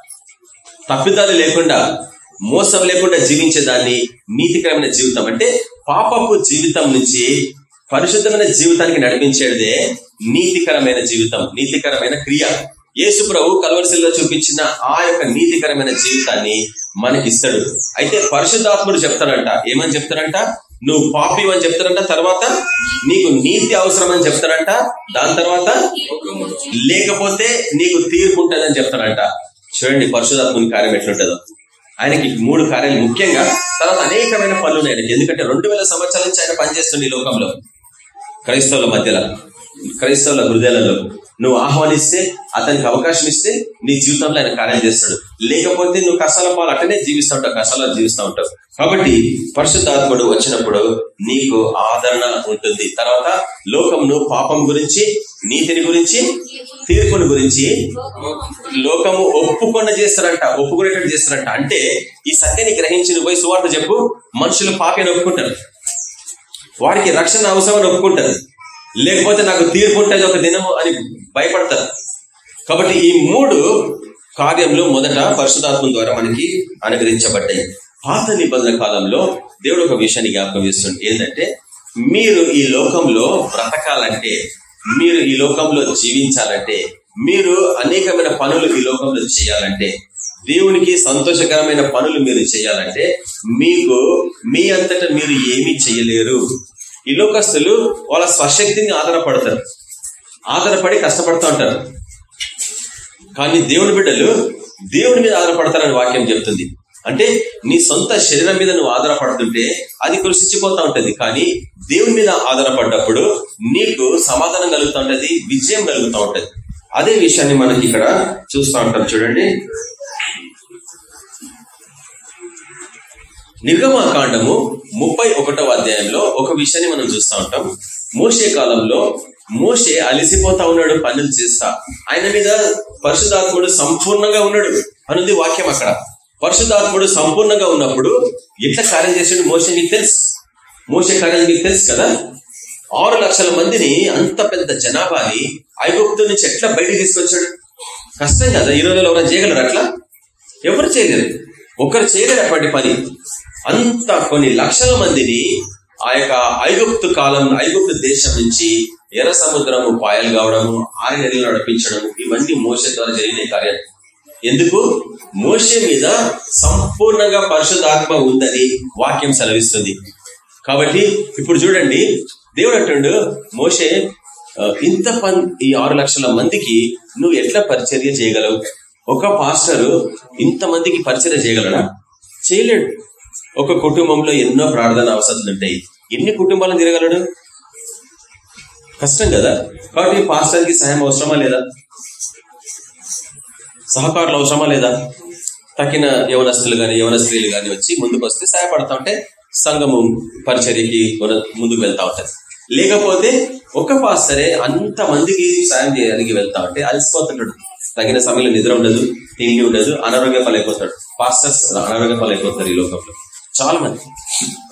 తప్పిదాలు లేకుండా మోసం లేకుండా జీవించే దాన్ని నీతికరమైన జీవితం. అంటే పాపపు జీవితం నుంచి పరిశుద్ధమైన జీవితానికి నడిపించేదే నీతికరమైన జీవితం నీతికరమైన క్రియ. యేసు ప్రభు కలవరిశిల్లో చూపించిన ఆ యొక్క నీతికరమైన జీవితాన్ని మనకిస్తాడు. అయితే పరిశుద్ధాత్ముడు చెప్తాడంట ఏమని చెప్తాడంట? నువ్వు పాపి అని చెప్తాడంట తర్వాత నీకు నీతి అవసరం అని చెప్తాడంట దాని తర్వాత లేకపోతే నీకు తీర్పు ఉంటుందని చెప్తాడంట. చూడండి పరిశుధాత్మని కార్యం ఎట్లుంటుందో. ఆయనకి మూడు కార్యాలు ముఖ్యంగా తర్వాత అనేకమైన పనులు ఉన్నాయి ఆయనకి. ఎందుకంటే రెండు వేల సంవత్సరాల నుంచి ఆయన పనిచేస్తుంది ఈ లోకంలో. క్రైస్తవుల మధ్యలో క్రైస్తవుల హృదయాలలో. నువ్వు ఆహ్వానిస్తే అతనికి అవకాశం ఇస్తే నీ జీవితంలో ఆయన కార్యం చేస్తాడు. లేకపోతే నువ్వు కష్టాల పాలు అట్టనే జీవిస్తూ ఉంటావు కష్టాలు జీవిస్తూ ఉంటావు. కాబట్టి పరిశుద్ధాత్ముడు వచ్చినప్పుడు నీకు ఆదరణ ఉంటుంది. తర్వాత లోకంను పాపం గురించి నీతిని గురించి తీర్పుని గురించి లోకము ఒప్పుకొన్న చేస్తారంట ఒప్పుకునేటట్టు చేస్తారంట అంటే ఈ సత్యాన్ని గ్రహించి పోయి సువార్త చెప్పు మనుషులు పాపని ఒప్పుకుంటారు. వారికి రక్షణ అవసరం అని ఒప్పుకుంటారు. లేకపోతే నాకు తీర్పు ఉంటుంది ఒక దినము అని భయపడతారు. కాబట్టి ఈ మూడు కార్యములు మొదట పరిశుధాత్మ ద్వారా మనకి అనుగ్రహించబడ్డాయి. పాత నిబంధన కాలంలో దేవుడు ఒక విషయాన్ని జ్ఞాపకం చేస్తుంది ఏంటంటే మీరు ఈ లోకంలో బ్రతకాలంటే మీరు ఈ లోకంలో జీవించాలంటే మీరు అనేకమైన పనులు ఈ లోకంలో చేయాలంటే దేవునికి సంతోషకరమైన పనులు మీరు చేయాలంటే మీకు మీ అంతటా మీరు ఏమీ చేయలేరు. ఈ లోకస్తులు వాళ్ళ స్వశక్తిని ఆధారపడతారు. ఆధారపడి కష్టపడుతూ ఉంటారు. కానీ దేవుని బిడ్డలు దేవుని మీద ఆధారపడతారని వాక్యం చెప్తుంది. అంటే నీ సొంత శరీరం మీద నువ్వు ఆధారపడుతుంటే అది కృషించిపోతూ ఉంటది. కానీ దేవుని మీద ఆధారపడ్డప్పుడు నీకు సమాధానం కలుగుతూ ఉంటది విజయం కలుగుతూ ఉంటది. అదే విషయాన్ని మనకి ఇక్కడ చూస్తూ ఉంటాం. చూడండి. నిర్గమాకాండము ముప్పై ఒకటవ అధ్యాయంలో ఒక విషయాన్ని మనం చూస్తూ ఉంటాం. మోసే కాలంలో మోసే అలిసిపోతా ఉన్నాడు పనులు చేస్తా. ఆయన మీద పరిశుధాత్ముడు సంపూర్ణంగా ఉన్నాడు. అనుంది వాక్యం అక్కడ. పరిశుధాత్ముడు సంపూర్ణంగా ఉన్నప్పుడు ఎట్లా కార్యం చేసాడు మోసే నీకు తెలుసు? మోసే కార్యం మీకు తెలుసు కదా? ఆరు లక్షల మందిని అంత పెద్ద జనాభాని ఐగుప్తు నుంచి ఎట్లా బయటకు తీసుకొచ్చాడు? కష్టం కదా ఈ రోజుల్లో ఎవరైనా చేయగలరు అట్లా? ఎవరు చేయలేరు. ఒకరు చేయలేరు అటువంటి పని అంత కొన్ని లక్షల మందిని ఆ యొక్క ఐగుప్తు కాలం ఐగుప్తు దేశం నుంచి ఎర్ర సముద్రము పాయలు కావడము ఆరు నెలలు నడిపించడము ఇవన్నీ మోస ద్వారా జరిగిన కార్యం. ఎందుకు? మోసే మీద సంపూర్ణంగా పరిశుద్ధాత్మ ఉందని వాక్యం సెలవిస్తుంది. కాబట్టి ఇప్పుడు చూడండి దేవుడు అంటుండు మోసే ఇంత పన్ ఈ ఆరు లక్షల మందికి నువ్వు ఎట్లా పరిచర్య చేయగలవు? ఒక పాస్టరు ఇంత మందికి చేయగలడా? చేయలేడు. ఒక కుటుంబంలో ఎన్నో ప్రార్థన అవసరాలు ఉంటాయి. ఎన్ని కుటుంబాలను తిరగలడు కష్టం కదా. కాబట్టి పాస్టర్కి సహాయం అవసరమా లేదా? సహకారులు అవసరమా లేదా? తక్కిన యవనస్తులు కానీ యవన స్త్రీలు కానీ వచ్చి ముందుకు వస్తే సహాయపడతా ఉంటే సంఘము పరిచర్యకి ముందుకు వెళ్తా ఉంటుంది. లేకపోతే ఒక పాస్టరే అంత మందికి సాయం చేయడానికి వెళ్తా ఉంటే అలసిపోతుంటాడు. తగిన సమయంలో నిద్ర ఉండదు తిండి ఉండదు అనారోగ్య పాలైపోతాడు. పాస్టర్స్ అనారోగ్య పాలైపోతారు ఈ లోకంలో. చాలా మంది.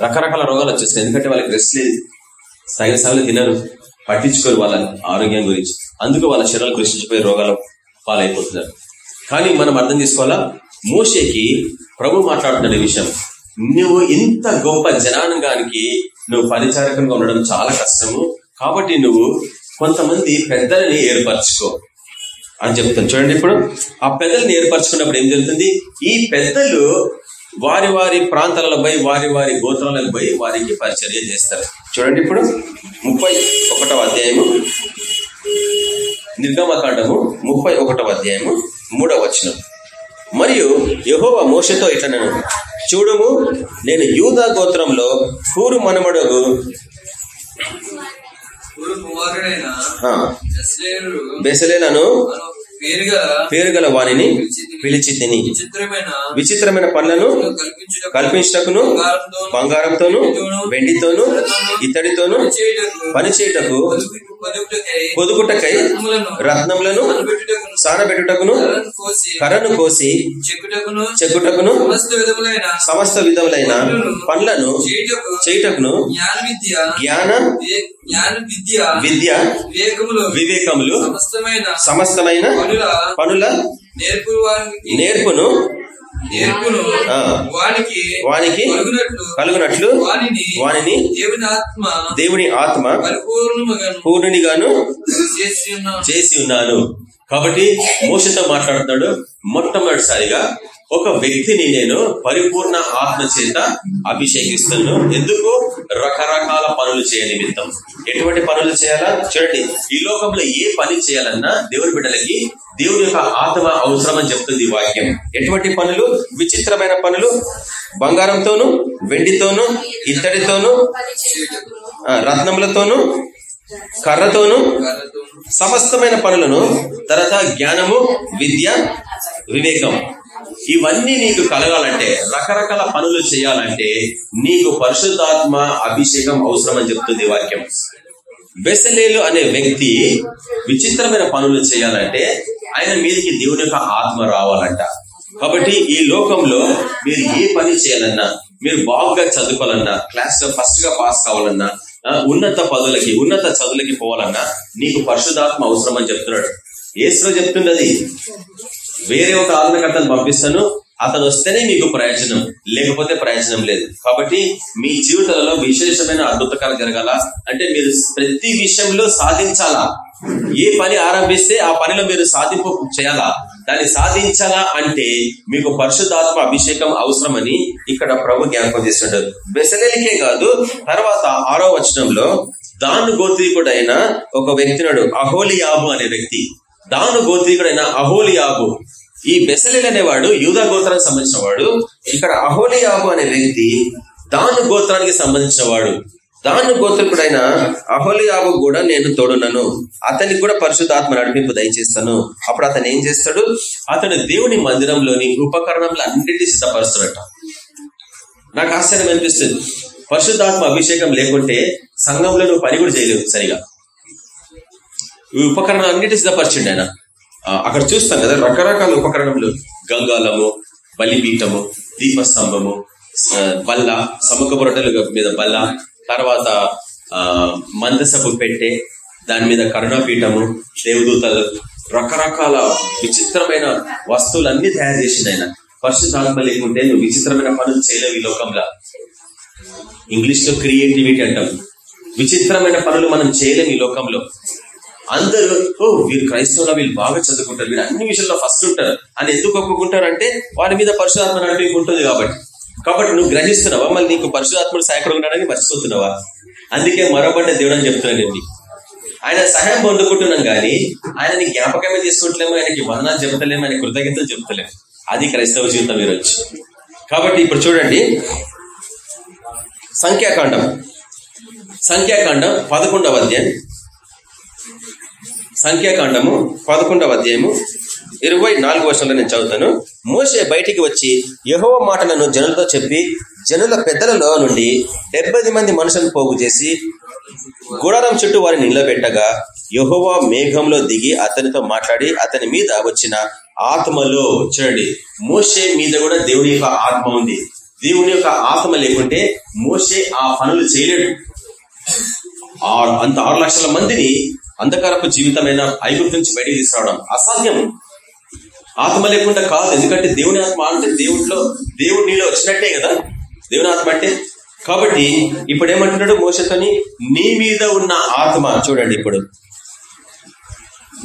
రకరకాల రోగాలు వచ్చేస్తాయి. ఎందుకంటే వాళ్ళకి రెస్ట్ లేదు. తగిన సమయంలో తినరు. పట్టించుకోరు వాళ్ళ ఆరోగ్యం గురించి. అందుకు వాళ్ళ శరీరాలు కృషించిపోయి రోగాల పాలైపోతున్నారు. కానీ మనం అర్థం చేసుకోవాలా? మోషేకి ప్రభు మాట్లాడుతున్న విషయం. నువ్వు ఇంత గొప్ప జనాంగానికి నువ్వు పరిచారకంగా ఉండడం చాలా కష్టము. కాబట్టి నువ్వు కొంతమంది పెద్దలని ఏర్పరచుకో. అని చెప్తాను. చూడండి ఇప్పుడు ఆ పెద్దల్ని ఏర్పరచుకున్నప్పుడు ఏం జరుగుతుంది? ఈ పెద్దలు వారి వారి ప్రాంతాలలో పోయి వారి వారి గోత్రాలకు పోయి వారికి పరిచర్య చేస్తారు. చూడండి ఇప్పుడు ముప్పై ఒకటవ అధ్యాయము నిర్గమకాండము ముప్పై ఒకటవ అధ్యాయము మూడవ వచనం. మరియు యహోవ మోషతో ఇట్లనను చూడుము నేను యూదా గోత్రంలో కూరు మనమడుగు గురు కుమారుడైన ఆ, ఎస్లేరు బెసలేలను అను పేరుగా పేరు గల వాణిని పిలిచి తిని విచిత్రమైన విచిత్రమైన పనులను కల్పించుట కల్పించటకును బంగారంతోను వెండితోను ఇత్తడితోను చేయుటకు పని చేయుటకు పొదుపు- పొదుపుటకై పొదుగుటకై రత్నములను సానబెట్టుటకును కర్రను కోసి కర్రను కోసి చెక్కుటకును చెక్కుటకును సమస్త విధములైన పనులను చేయుటకు చేయుటకును జ్ఞాన విద్య వివేకములు సమస్తమైన పనుల? నేర్పు నేర్పును. నేర్పును. వానికి వానికి కలుగునట్లు. వానిని దేవుని ఆత్మ దేవుని ఆత్మ పూర్ణునిగాను చేసి ఉన్నాను కాబట్టి మోసతో మాట్లాడుతున్నాడు మొట్టమొదటిసారిగా ఒక వ్యక్తిని నేను పరిపూర్ణ ఆత్మ చేత అభిషేకిస్తున్నాను ఎందుకు? రకరకాల పనులు చేయ నిమిత్తం. ఎటువంటి పనులు చేయాలా? చూడండి ఈ లోకంలో ఏ పని చేయాలన్నా దేవుని బిడ్డలకి దేవుని యొక్క ఆత్మ అవసరం అని చెప్తుంది వాక్యం. ఎటువంటి పనులు? విచిత్రమైన పనులు? బంగారంతోను వెండితోను ఇత్తడితోను రత్నములతోను కర్రతోను కర్రతోను సమస్తమైన పనులను తర్వాత జ్ఞానము విద్య వివేకం. ఇవన్నీ నీకు కలగాలంటే రకరకాల పనులు చేయాలంటే నీకు పరిశుద్ధాత్మ అభిషేకం అవసరం అని చెప్తుంది వాక్యం. బెసలేలు అనే వ్యక్తి విచిత్రమైన పనులు చేయాలంటే ఆయన మీదకి దేవుని యొక్క ఆత్మ రావాలంట. కాబట్టి ఈ లోకంలో మీరు ఏ పని చేయాలన్నా మీరు బాగా చదువుకోవాలన్నా క్లాస్లో ఫస్ట్గా పాస్ కావాలన్నా ఉన్నత పదవులకి ఉన్నత చదువులకి పోవాలన్నా నీకు పరిశుధాత్మ అవసరం అని చెప్తున్నాడు. ఏసులో చెప్తున్నది వేరే ఒక ఆదరణకర్తను పంపిస్తాను అతను వస్తేనే మీకు ప్రయోజనం లేకపోతే ప్రయోజనం లేదు. కాబట్టి మీ జీవితాలలో విశేషమైన అద్భుతకాలు జరగాల. అంటే మీరు ప్రతి విషయంలో సాధించాలా? ఏ పని ఆరంభిస్తే ఆ పనిలో మీరు సాధింపు చేయాలా? దాన్ని సాధించాలా అంటే మీకు పరిశుద్ధాత్మ అభిషేకం అవసరమని ఇక్కడ ప్రభు జ్ఞాపకం చేస్తుంటారు బెసలేలికే కాదు తర్వాత ఆరో వచనంలో దాను గోత్రీకుడైన ఒక వ్యక్తినాడు అహోలియాబు అనే వ్యక్తి. దాను గోత్రీకుడైన అహోలియాబు. ఈ బెసలేల్ అనేవాడు యూదా గోత్రానికి సంబంధించిన వాడు ఇక్కడ అహోలియాబు అనే వ్యక్తి దాను గోత్రానికి సంబంధించిన వాడు దాను గోత్రకుడైన అహోలియాబు కూడా నేను తోడున్నాను. అతనికి కూడా పరిశుద్ధాత్మ నడిపింపు దయచేస్తాను. అప్పుడు అతను ఏం చేస్తాడు? అతడు దేవుని మందిరంలోని ఉపకరణంలో అన్నిటి సిద్ధపరుస్తున్నట్ట నాకు ఆశ్చర్యం అనిపిస్తుంది. పరిశుద్ధాత్మ అభిషేకం లేకుంటే సంఘంలో నువ్వు పని కూడా చేయలేవు సరిగా. ఉపకరణాలు అన్నిటి సిద్ధపరిచిండు ఆయన. అక్కడ చూస్తాం కదా రకరకాల ఉపకరణములు. గంగాలము బలిపీఠము దీపస్తంభము బల్ల సముఖ రొట్టెల మీద బల్ల తర్వాత ఆ మందసపు పెట్టె దాని మీద కరుణాపీఠము దేవదూతలు రకరకాల విచిత్రమైన వస్తువులన్నీ తయారు చేసింది ఆయన. పరిశుద్ధాత్మ లేకుంటే నువ్వు విచిత్రమైన పనులు చేయలేవు ఈ లోకంలో. ఇంగ్లీష్లో క్రియేటివిటీ అంటాం. విచిత్రమైన పనులు మనం చేయలేం ఈ లోకంలో. అందరూ ఓ వీళ్ళు క్రైస్తవుల వీళ్ళు బాగా చదువుకుంటారు. వీళ్ళు అన్ని విషయంలో ఫస్ట్ ఉంటారు. అని ఎందుకు ఒప్పుకుంటారు అంటే వారి మీద పరిశుధాత్మ నడిపి ఉంటుంది కాబట్టి. కాబట్టి నువ్వు గ్రహిస్తున్నావా? మళ్ళీ నీకు పరిశుధాత్ముడు సహాయకుడు ఉన్నాడని మర్చిపోతున్నావా? అందుకే మరొబడ్డ దేవుడు అని చెప్తున్నాను నేను ఆయన సహాయం పొందుకుంటున్నాం కానీ ఆయనని జ్ఞాపకమే తీసుకుంటలేము ఆయనకి వందనాలు చెప్తలేము ఆయన కృతజ్ఞతలు చెప్తలేము అది క్రైస్తవ జీవితం ఈరోజు. కాబట్టి ఇప్పుడు చూడండి. సంఖ్యాకాండం. సంఖ్యాకాండం పదకొండవ అధ్యాయం. సంఖ్యాకాండము పదకొండవ అధ్యాయము ఇరవై నాలుగు వర్షంలో నేను చదువుతాను. మోసే బయటికి వచ్చి యహోవ మాటలను జనులతో చెప్పి జనుల పెద్దలలో నుండి డెబ్బై మంది మనుషులను పోగు చేసి గుడారం చుట్టూ వారిని నిలబెట్టగా యహోవ మేఘంలో దిగి అతనితో మాట్లాడి అతని మీద వచ్చిన ఆత్మలో చూడండి. మోసే మీద కూడా దేవుని యొక్క ఆత్మ ఉంది. దేవుని యొక్క ఆత్మ లేకుంటే మోసే ఆ పనులు చేయలేడు. అంత ఆరు లక్షల మందిని అంధకారపు జీవితమైన ఐగుప్తు నుంచి బయటికి తీసుకురావడం అసాధ్యం. ఆత్మ లేకుండా కాదు ఎందుకంటే దేవుని ఆత్మ అంటే దేవుడిలో దేవుడు నీలో వచ్చినట్టే కదా. దేవుని ఆత్మ అంటే? కాబట్టి ఇప్పుడు ఏమంటున్నాడు మోసతోని నీ మీద ఉన్న ఆత్మ చూడండి ఇప్పుడు.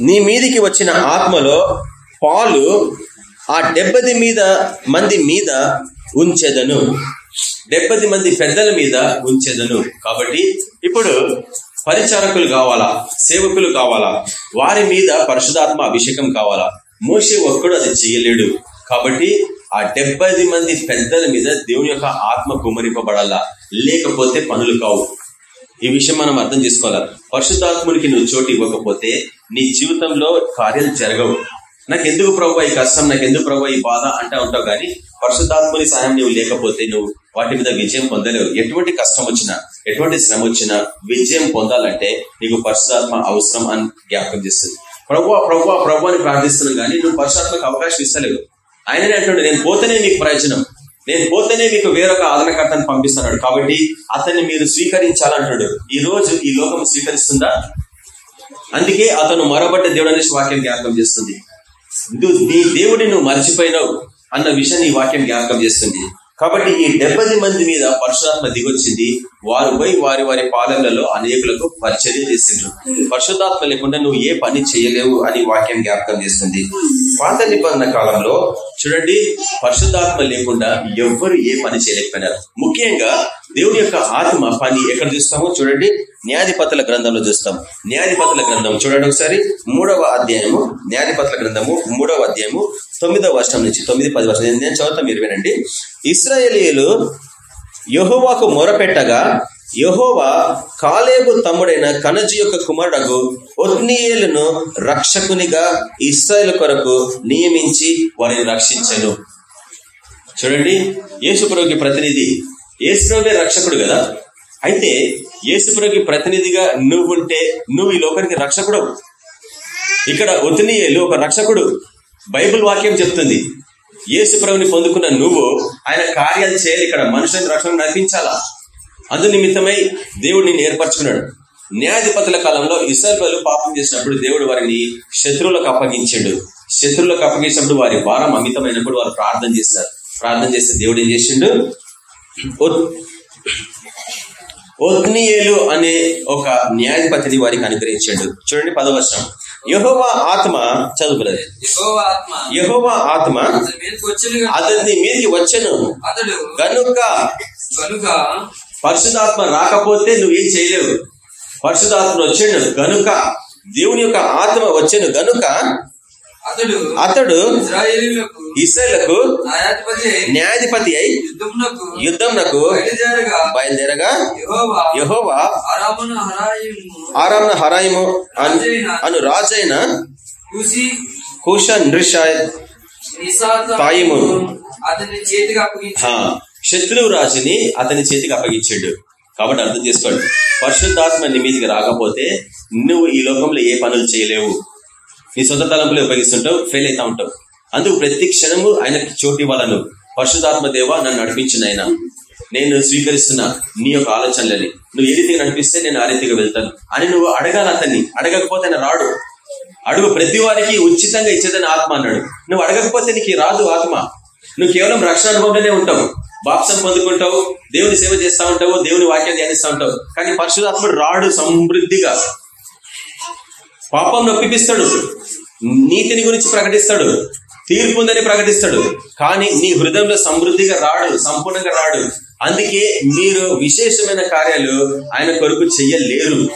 నీ మీదికి వచ్చిన ఆత్మలో పాలు ఆ డెబ్బది మీద మంది మీద ఉంచెదను. డెబ్బది మంది పెద్దల మీద ఉంచెదను. కాబట్టి ఇప్పుడు పరిచారకులు కావాలా? సేవకులు కావాలా? వారి మీద పరిశుధాత్మ అభిషేకం కావాలా? మోసే ఒక్కడు అది చేయలేడు. కాబట్టి ఆ డెబ్బై మంది పెద్దల మీద దేవుని యొక్క ఆత్మ కుమరింపబడాలా లేకపోతే పనులు కావు. ఈ విషయం మనం అర్థం చేసుకోవాలా? పరిశుద్ధాత్మునికి నువ్వు చోటు ఇవ్వకపోతే నీ జీవితంలో కార్యాలు జరగవు. నాకు ఎందుకు ప్రభు ఈ కష్టం? నాకు ఎందుకు ప్రభు ఈ బాధ? అంటా ఉంటావు కానీ పరిశుద్ధాత్మని సహాయం నువ్వు లేకపోతే నువ్వు వాటి మీద విజయం పొందలేవు. ఎటువంటి కష్టం వచ్చినా ఎటువంటి శ్రమ వచ్చినా విజయం పొందాలంటే నీకు పరిశుధాత్మ అవసరం అని జ్ఞాపకం చేస్తుంది. ప్రభు ప్రభు ప్రభు అని ప్రార్థిస్తున్నావు కానీ నువ్వు పరిశుధాత్మకు అవకాశం ఇస్తలేవు. ఆయననే అంటుండే నేను పోతేనే మీకు ప్రయోజనం. నేను పోతేనే మీకు వేరొక ఆదరణకర్తను పంపిస్తున్నాడు కాబట్టి అతన్ని మీరు స్వీకరించాలంటాడు ఈ రోజు ఈ లోకం స్వీకరిస్తుందా? అందుకే అతను మరొబడ్డ దేవుడు అనేసి వాక్యం జ్ఞాపకం చేస్తుంది. నువ్వు నీ దేవుడిని నువ్వు మర్చిపోయినావు అన్న విషయాన్ని ఈ వాక్యం జ్ఞాపకం చేస్తుంది. కాబట్టి ఈ డెబ్బై మంది మీద పరశురాత్మ దిగొచ్చింది. వారు పోయి వారి వారి పాలనలలో అనేకులకు పరిచర్య చేసిండ్రు. పరిశుద్ధాత్మ లేకుండా నువ్వు ఏ పని చేయలేవు అని వాక్యం జ్ఞాపకం చేస్తుంది. పాత నిబంధన కాలంలో చూడండి పరిశుద్ధాత్మ లేకుండా ఎవ్వరు ఏ పని చేయలేకపోయినారు. ముఖ్యంగా దేవుని యొక్క ఆత్మ పని ఎక్కడ చూస్తామో చూడండి న్యాధిపతుల గ్రంథంలో చూస్తాం. న్యాధిపతుల గ్రంథం చూడండి ఒకసారి మూడవ అధ్యాయము న్యాధిపతుల గ్రంథము మూడవ అధ్యాయము తొమ్మిదవ వర్షం నుంచి తొమ్మిది పది వర్షం నేను చదువుతాం మీరు వినండి. ఇస్రాయేలీలు యహోవాకు మొరపెట్టగా యహోవా కాలేబు తమ్ముడైన కనజు యొక్క కుమారుడకు ఒత్నీయేలును రక్షకునిగా ఇస్రాయల్ కొరకు నియమించి వారిని రక్షించను. చూడండి యేసుప్రభుకి ప్రతినిధి. యేసుప్రభువే రక్షకుడు కదా? అయితే యేసుప్రభుకి ప్రతినిధిగా నువ్వుంటే నువ్వు ఈ లోకానికి రక్షకుడు ఇక్కడ ఒత్నియేలు ఒక రక్షకుడు. బైబిల్ వాక్యం చెప్తుంది. యేసుప్రభుని పొందుకున్న నువ్వు ఆయన కార్యాలు చేయాలి. ఇక్కడ మనుషులను రక్షణ నడిపించాలా? అందు నిమిత్తమై దేవుడు నిన్ను ఏర్పరచుకున్నాడు. న్యాయాధిపతుల కాలంలో ఇసర్బలు పాపం చేసినప్పుడు దేవుడు వారిని శత్రువులకు అప్పగించాడు. శత్రువులకు అప్పగించినప్పుడు వారి భారం అమితమైనప్పుడు వారు ప్రార్థన చేస్తారు ప్రార్థన చేస్తే దేవుడు ఏం చేసిండు? ఒత్నియేలు అనే ఒక న్యాయాధిపతిని వారికి అనుగ్రహించాడు. చూడండి పదవర్షం యహోవా ఆత్మ చదువుకున్నది యెహోవా ఆత్మ. యహోవా ఆత్మ అతని మీదకి వచ్చెను. కనుక కనుక పరిశుధాత్మ రాకపోతే నువ్వేం చేయలేవు. పరిశుధాత్మ వచ్చాడు. గనుక దేవుని యొక్క ఆత్మ వచ్చాను. గనుక అతడు అతడు ఇస్రాయలకు న్యాయాధిపతి అయి యుద్ధంకు బయలుదేరగా యెహోవా ఆరామ్న హరాయిము అను- రాజైన కుష నృషాయ్ తాయిము. అతని చేతికి శత్రువు రాజుని అతని చేతికి అప్పగించాడు. కాబట్టి అర్థం చేసుకోండి. పరిశుద్ధాత్మ నీ మీదికి రాకపోతే నువ్వు ఈ లోకంలో ఏ పనులు చేయలేవు. నీ సొంత తలంపులు ఉపయోగిస్తుంటావు ఫెయిల్ అవుతా ఉంటావు. అందుకు ప్రతి క్షణము ఆయనకి చోటు ఇవ్వాలను పరిశుధాత్మ దేవ నన్ను నడిపించిన ఆయన. నేను స్వీకరిస్తున్న నీ యొక్క ఆలోచనలని. నువ్వు ఏ రీతిగా నడిపిస్తే నేను ఆ రీతిగా వెళ్తాను. అని నువ్వు అడగాలి అతన్ని. అడగకపోతే ఆయన రాడు. అడుగు ప్రతి వారికి ఉచితంగా ఇచ్చేదని ఆత్మ అన్నాడు. నువ్వు అడగకపోతే నీకు రాదు ఆత్మ. నువ్వు కేవలం రక్షణ అనుభవంలోనే ఉంటావు. బాప్సం పొందుకుంటావు దేవుని సేవ చేస్తా ఉంటావు దేవుని వాక్యం ధ్యానిస్తూ ఉంటావు. కానీ పరిశుధాత్ముడు రాడు సమృద్ధిగా. పాపం నొప్పిపిస్తాడు. నీతిని గురించి ప్రకటిస్తాడు. తీర్పు ఉందని ప్రకటిస్తాడు. కానీ నీ హృదయంలో సమృద్ధిగా రాడు సంపూర్ణంగా రాడు. అందుకే మీరు విశేషమైన కార్యాలు ఆయన కొరకు చెయ్యలేరు.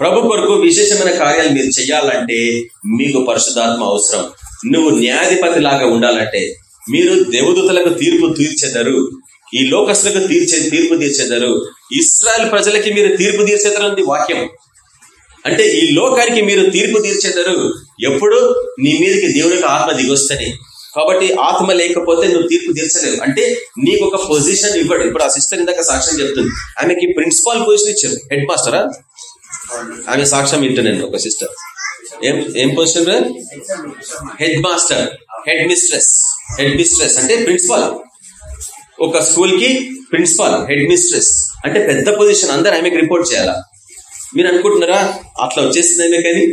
ప్రభు కొరకు విశేషమైన కార్యాలు మీరు చెయ్యాలంటే మీకు పరిశుధాత్మ అవసరం. నువ్వు న్యాయాధిపతి లాగా ఉండాలంటే మీరు దేవదూతలకు తీర్పు తీర్చెదరు. ఈ లోకస్తులకు తీర్చే తీర్పు తీర్చెదరు. ఇస్రాయల్ ప్రజలకి మీరు తీర్పు తీర్చెదరు వాక్యం. అంటే ఈ లోకానికి మీరు తీర్పు తీర్చేదారు ఎప్పుడు? నీ మీదకి దేవునికి ఆత్మ దిగొస్తని కాబట్టి ఆత్మ లేకపోతే నువ్వు తీర్పు తీర్చలేవు. అంటే నీకు ఒక పొజిషన్ ఇవ్వడు. ఇప్పుడు ఆ సిస్టర్ ఇందాక సాక్ష్యం చెప్తుంది. ఆమెకి ప్రిన్సిపాల్ పొజిషన్ ఇచ్చారు. హెడ్ మాస్టరా ఆమె సాక్ష్యం వింటున్నాను ఒక సిస్టర్ ఏం ఏం position head master head mistress head mistress అంటే ప్రిన్సిపాల్ ఒక స్కూల్కి ప్రిన్సిపాల్ హెడ్ మిస్ట్రెస్ అంటే పెద్ద పొజిషన్ అందరు ఆమెకి రిపోర్ట్ చేయాలా? మీరు అనుకుంటున్నారా? అట్లా వచ్చేసింది అయినా కానీ.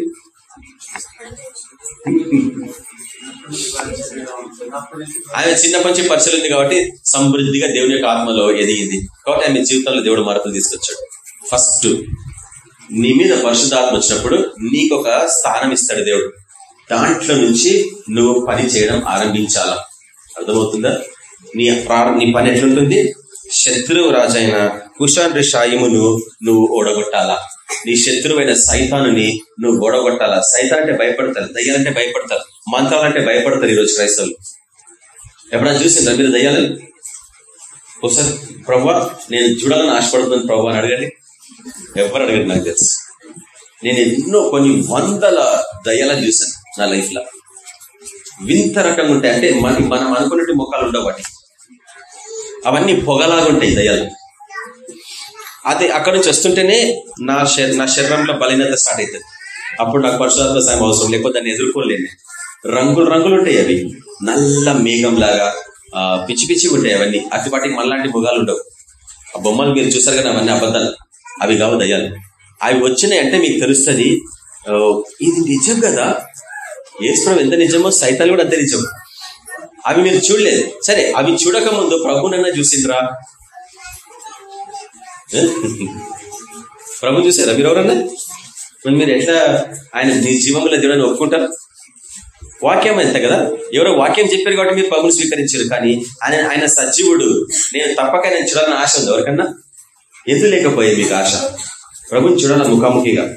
ఆయన చిన్నప్పటి నుంచి పరిచయం ఉంది కాబట్టి సమృద్ధిగా దేవుని యొక్క ఆత్మలో ఎదిగింది. కాబట్టి ఆయన జీవితంలో దేవుడు మార్పులు తీసుకొచ్చాడు. ఫస్ట్ నీ మీద పరిశుద్ధాత్మ వచ్చినప్పుడు నీకు ఒక స్థానం ఇస్తాడు దేవుడు. దాంట్లో నుంచి నువ్వు పని చేయడం ఆరంభించాలా? అర్థమవుతుందా? నీ ప్రారంభ నీ పని ఎట్లుంటుంది? శత్రువు రాజైన కుషాన్ షాయిమును నువ్వు ఓడగొట్టాలా? నీ శత్రువైన సైతానుని నువ్వు గొడవగొట్టాలా? సైతాన్ అంటే భయపడతారు దయ్యాలంటే భయపడతారు మంత్రాలంటే భయపడతారు ఈరోజు క్రైస్తవులు. ఎప్పుడైనా చూసిందా మీరు దయ్యాలని ఒకసారి ప్రవ్వా నేను చూడాలని ఆశపడుతున్నాను ప్రవ్వా అని అడగండి. ఎవరు అడగండి నాకు తెలుసు. నేను ఎన్నో కొన్ని వందల దయ్యాలను చూశాను నా లైఫ్లో వింత రకంగా ఉంటాయి. అంటే మనకి మనం అనుకున్నట్టు ముఖాలు ఉండవు అవన్నీ పొగలాగా ఉంటాయి దయ్యాలు. అది అక్కడ నుంచి వస్తుంటేనే నా శరీ- నా శరీరంలో బలహీనత స్టార్ట్ అవుతుంది. అప్పుడు నాకు పరిశుధాత్మ సాయం అవసరం లేకపోతే దాన్ని ఎదుర్కోలేను రంగులు రంగులు ఉంటాయి అవి. నల్ల మేఘం లాగా ఆ, పిచ్చి పిచ్చి ఉంటాయి అవన్నీ. అతి వాటికి మళ్ళాంటి ముఖాలు ఉండవు. ఆ బొమ్మలు మీరు చూసారు కదా అవన్నీ అబద్ధాలు. అవి కావు దయ్యాలు. అవి వచ్చినాయి అంటే మీకు తెలుస్తుంది ఇది నిజం కదా? ఏసుప్రభు ఎంత నిజమో సైతాలు కూడా అంతే నిజం. అవి మీరు చూడలేదు. సరే అవి చూడక ముందు ప్రభునన్నా చూసిండ్రా? ప్రభు చూసారా? మీరు ఎవరన్నా? మీరు ఎట్లా ఆయన మీ జీవంలో దేవుడని ఒప్పుకుంటారు? వాక్యం అంతే కదా? ఎవరో వాక్యం చెప్పారు కాబట్టి మీరు ప్రభుని స్వీకరించారు. కానీ ఆయన ఆయన సజీవుడు. నేను తప్పక నేను చూడాలని ఆశ ఉంది. ఎవరికన్నా? ఎందుకు లేకపోయే మీకు ఆశ. ప్రభుని చూడాలి ముఖాముఖిగా?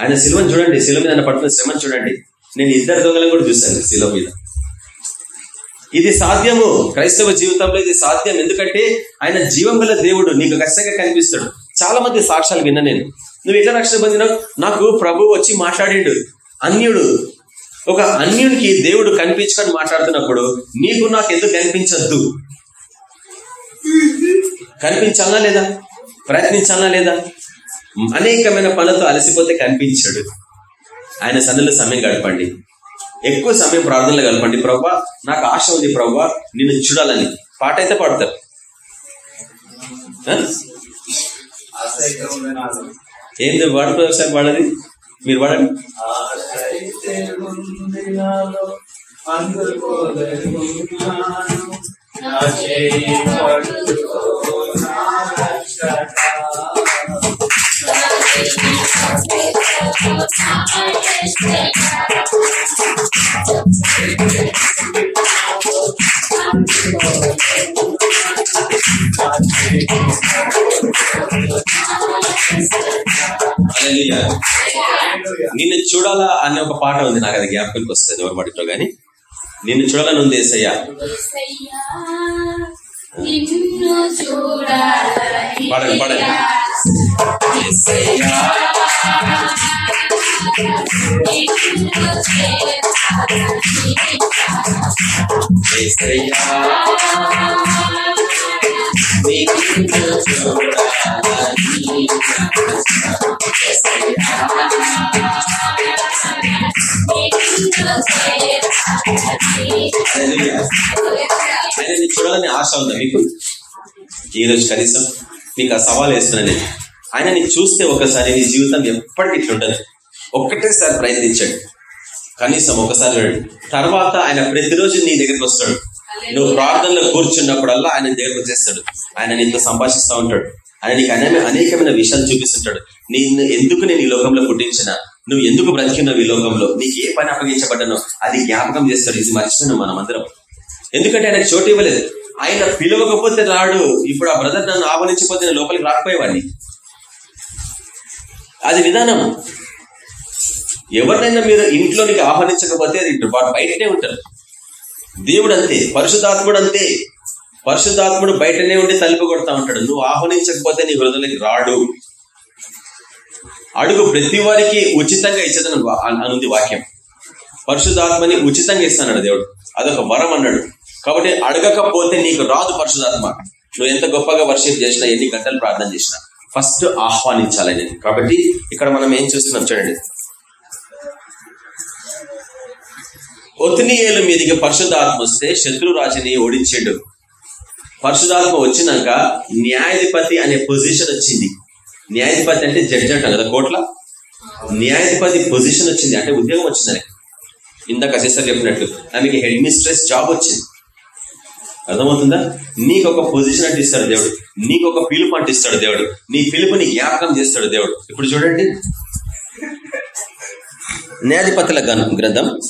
ఆయన శిలువను చూడండి. శిలువ మీద పట్టుకున్న శ్రమను చూడండి. నేను ఇద్దరు దొంగలను కూడా చూశాను శిలువ మీద. ఇది సాధ్యము. క్రైస్తవ జీవితంలో ఇది సాధ్యం. ఎందుకంటే ఆయన జీవం దేవుడు. నీకు ఖచ్చితంగా కనిపిస్తాడు. చాలా మంది సాక్ష్యాలు విన్నా నేను. నువ్వు ఎట్లా రక్షణ పొందినావు నాకు ప్రభు వచ్చి మాట్లాడిండు. అన్యుడు. ఒక అన్యునికి దేవుడు కనిపించుకొని మాట్లాడుతున్నప్పుడు నీకు నాకు ఎందుకు కనిపించద్దు? కనిపించాలా లేదా? ప్రయత్నించాలా లేదా? అనేకమైన పనులతో అలసిపోతే కనిపించాడు. ఆయన సన్నిలో సమయం గడపండి. ఎక్కువ సమయం ప్రార్థనలో కలపండి. ప్రవ్వా నాకు ఆశ ఉంది ప్రవ్వా నిన్ను చూడాలని. పాట అయితే పాడతారు. ఏంది పాడుతుంది ఒకసారి పాడది? మీరు పాడండి. హల్లెలూయా. నిన్ను చూడాలా అనే ఒక పాట ఉంది. నాకు అది జ్ఞాపకానికి వస్తుంది ఎవరు పాటితో గాని. నిన్ను చూడాలని ఉంది ఏసయ్యా యేసయ్యా, నిన్ను చూడాలని పాడండి పాడండి చూడాలని ఆశ ఉందా మీకు? ఈరోజు కనీసం మీకు ఆ సవాల్ వేస్తున్నాను నేను. ఆయన నీ చూస్తే ఒకసారి నీ జీవితం ఎప్పటికీ ఇట్లుండదు ఒక్కటేసారి ప్రయత్నించాడు. కనీసం ఒకసారి తర్వాత ఆయన ప్రతిరోజు నీ దగ్గరికి వస్తాడు. నువ్వు ప్రార్థనలో కూర్చున్నప్పుడల్లా ఆయన దగ్గరకు వచ్చేస్తాడు. ఆయన నీతో సంభాషిస్తూ ఉంటాడు. ఆయన నీకు అనేక అనేకమైన విషయాలు చూపిస్తుంటాడు. నేను ఎందుకు నేను ఈ లోకంలో పుట్టించిన? నువ్వు ఎందుకు బ్రతికినావు ఈ లోకంలో? నీకు ఏ పని అప్పగించబడ్డానో అది జ్ఞాపకం చేస్తాడు. ఇది మర్చిపోయినాం మనం అందరం ఎందుకంటే ఆయన చోటు ఇవ్వలేదు. ఆయన పిలవకపోతే రాడు. ఇప్పుడు ఆ బ్రదర్ నన్ను ఆహ్వానించిపోతే నేను లోపలికి రాకపోయేవాడిని. అది విధానం. ఎవరినైనా మీరు ఇంట్లోనికి ఆహ్వానించకపోతే వాడు బయటనే ఉంటారు. దేవుడు అంతే పరిశుద్ధాత్ముడు అంతే. పరిశుద్ధాత్ముడు బయటనే ఉండి తలుపు కొడతా ఉంటాడు. నువ్వు ఆహ్వానించకపోతే నీ హృదయకి రాడు. అడుగు ప్రతి వారికి ఉచితంగా ఇచ్చేదని అనుంది వాక్యం. పరిశుధాత్మని ఉచితంగా ఇస్తాడు దేవుడు. అదొక వరం అన్నాడు. కాబట్టి అడగకపోతే నీకు రాదు పరిశుధాత్మ నువ్వు ఎంత గొప్పగా వర్షిప్ చేసినా ఎన్ని గంటలు ప్రార్థన చేసినా ఫస్ట్ ఆహ్వానించాలని కాబట్టి ఇక్కడ మనం ఏం చూస్తున్నాం చూడండి. ఒత్నియేలు మీదికి పరిశుధాత్మ వస్తే శత్రురాజుని ఓడించిండు. పరిశుధాత్మ వచ్చినాక న్యాయాధిపతి అనే పొజిషన్ వచ్చింది. న్యాయాధిపతి అంటే జడ్జి అంటాం కదా కోట్ల న్యాయాధిపతి పొజిషన్ వచ్చింది అంటే ఉద్యోగం వచ్చింది ఇందాక అసేసారి చెప్పినట్టు ఆమెకి హెడ్ మిస్ట్రెస్ జాబ్ వచ్చింది. అర్థమవుతుందా? నీకు ఒక పొజిషన్ అంటే ఇస్తాడు దేవుడు. నీకు ఒక పిలుపు అంటే ఇస్తాడు దేవుడు. నీ పిలుపుని జ్ఞాపకం చేస్తాడు దేవుడు. ఇప్పుడు చూడండి. న్యాయాధిపతుల గ్రంథం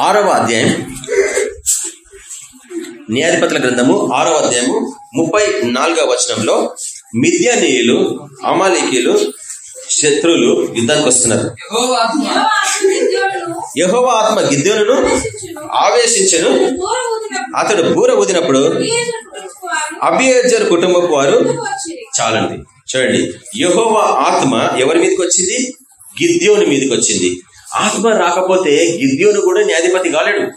ఆరవ అధ్యాయం. న్యాయాధిపతుల గ్రంథము ఆరవ అధ్యాయము ముప్పై నాలుగవ వచనంలో మిద్యానీయులు అమాలికీలు శత్రువులు యుద్ధానికి వస్తున్నారు. యెహోవా ఆత్మ యహోవ ఆత్మ గిద్దెలను ఆవేశించను. అతడు బూర ఊదినప్పుడు అభియజర్ కుటుంబపు వారు చాలండి. చూడండి యహోవ ఆత్మ ఎవరి మీదకి వచ్చింది? గిద్యోని మీదకి వచ్చింది. ఆత్మ రాకపోతే గిద్యోను కూడా న్యాధిపతి కాలేడు.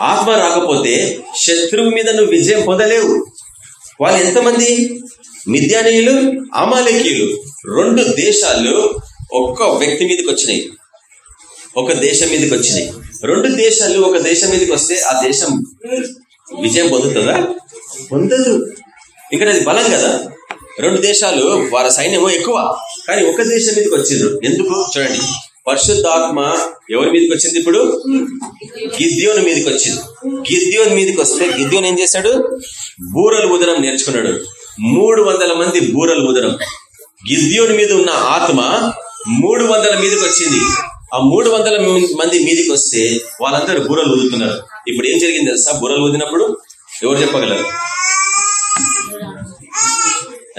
ఆత్మ రాకపోతే శత్రువు మీద నువ్వు విజయం పొందలేవు. వాళ్ళు ఎంతమంది? మిథ్యానీయులు అమాలకీయులు. రెండు దేశాలు ఒక్క వ్యక్తి మీదకి వచ్చినాయి. ఒక దేశం మీదకి వచ్చినాయి. రెండు దేశాలు ఒక దేశం మీదకి వస్తే ఆ దేశం విజయం పొందుతుందా? పొందదు. ఇంకా అది బలం కదా. రెండు దేశాలు వారి సైన్యము ఎక్కువ. కానీ ఒక దేశం మీదకి వచ్చిండ్రు. ఎందుకు? చూడండి. పరిశుద్ధాత్మ ఎవరి మీదకి వచ్చింది ఇప్పుడు? గిద్యోని మీదకి వచ్చింది. గిద్యోని మీదకి వస్తే గిద్యోని ఏం చేశాడు? బూరలు ఉదరం నేర్చుకున్నాడు. మూడు వందల మంది బూరలు ఊదడం. గిద్యోని మీద ఉన్న ఆత్మ మూడు వందల మీదకి వచ్చింది. ఆ మూడు వందల మంది మీదకి వస్తే వాళ్ళందరూ బూరలు ఊదుతున్నారు. ఇప్పుడు ఏం జరిగింది తెలుసా? బూరలు ఊదినప్పుడు ఎవరు చెప్పగలరు?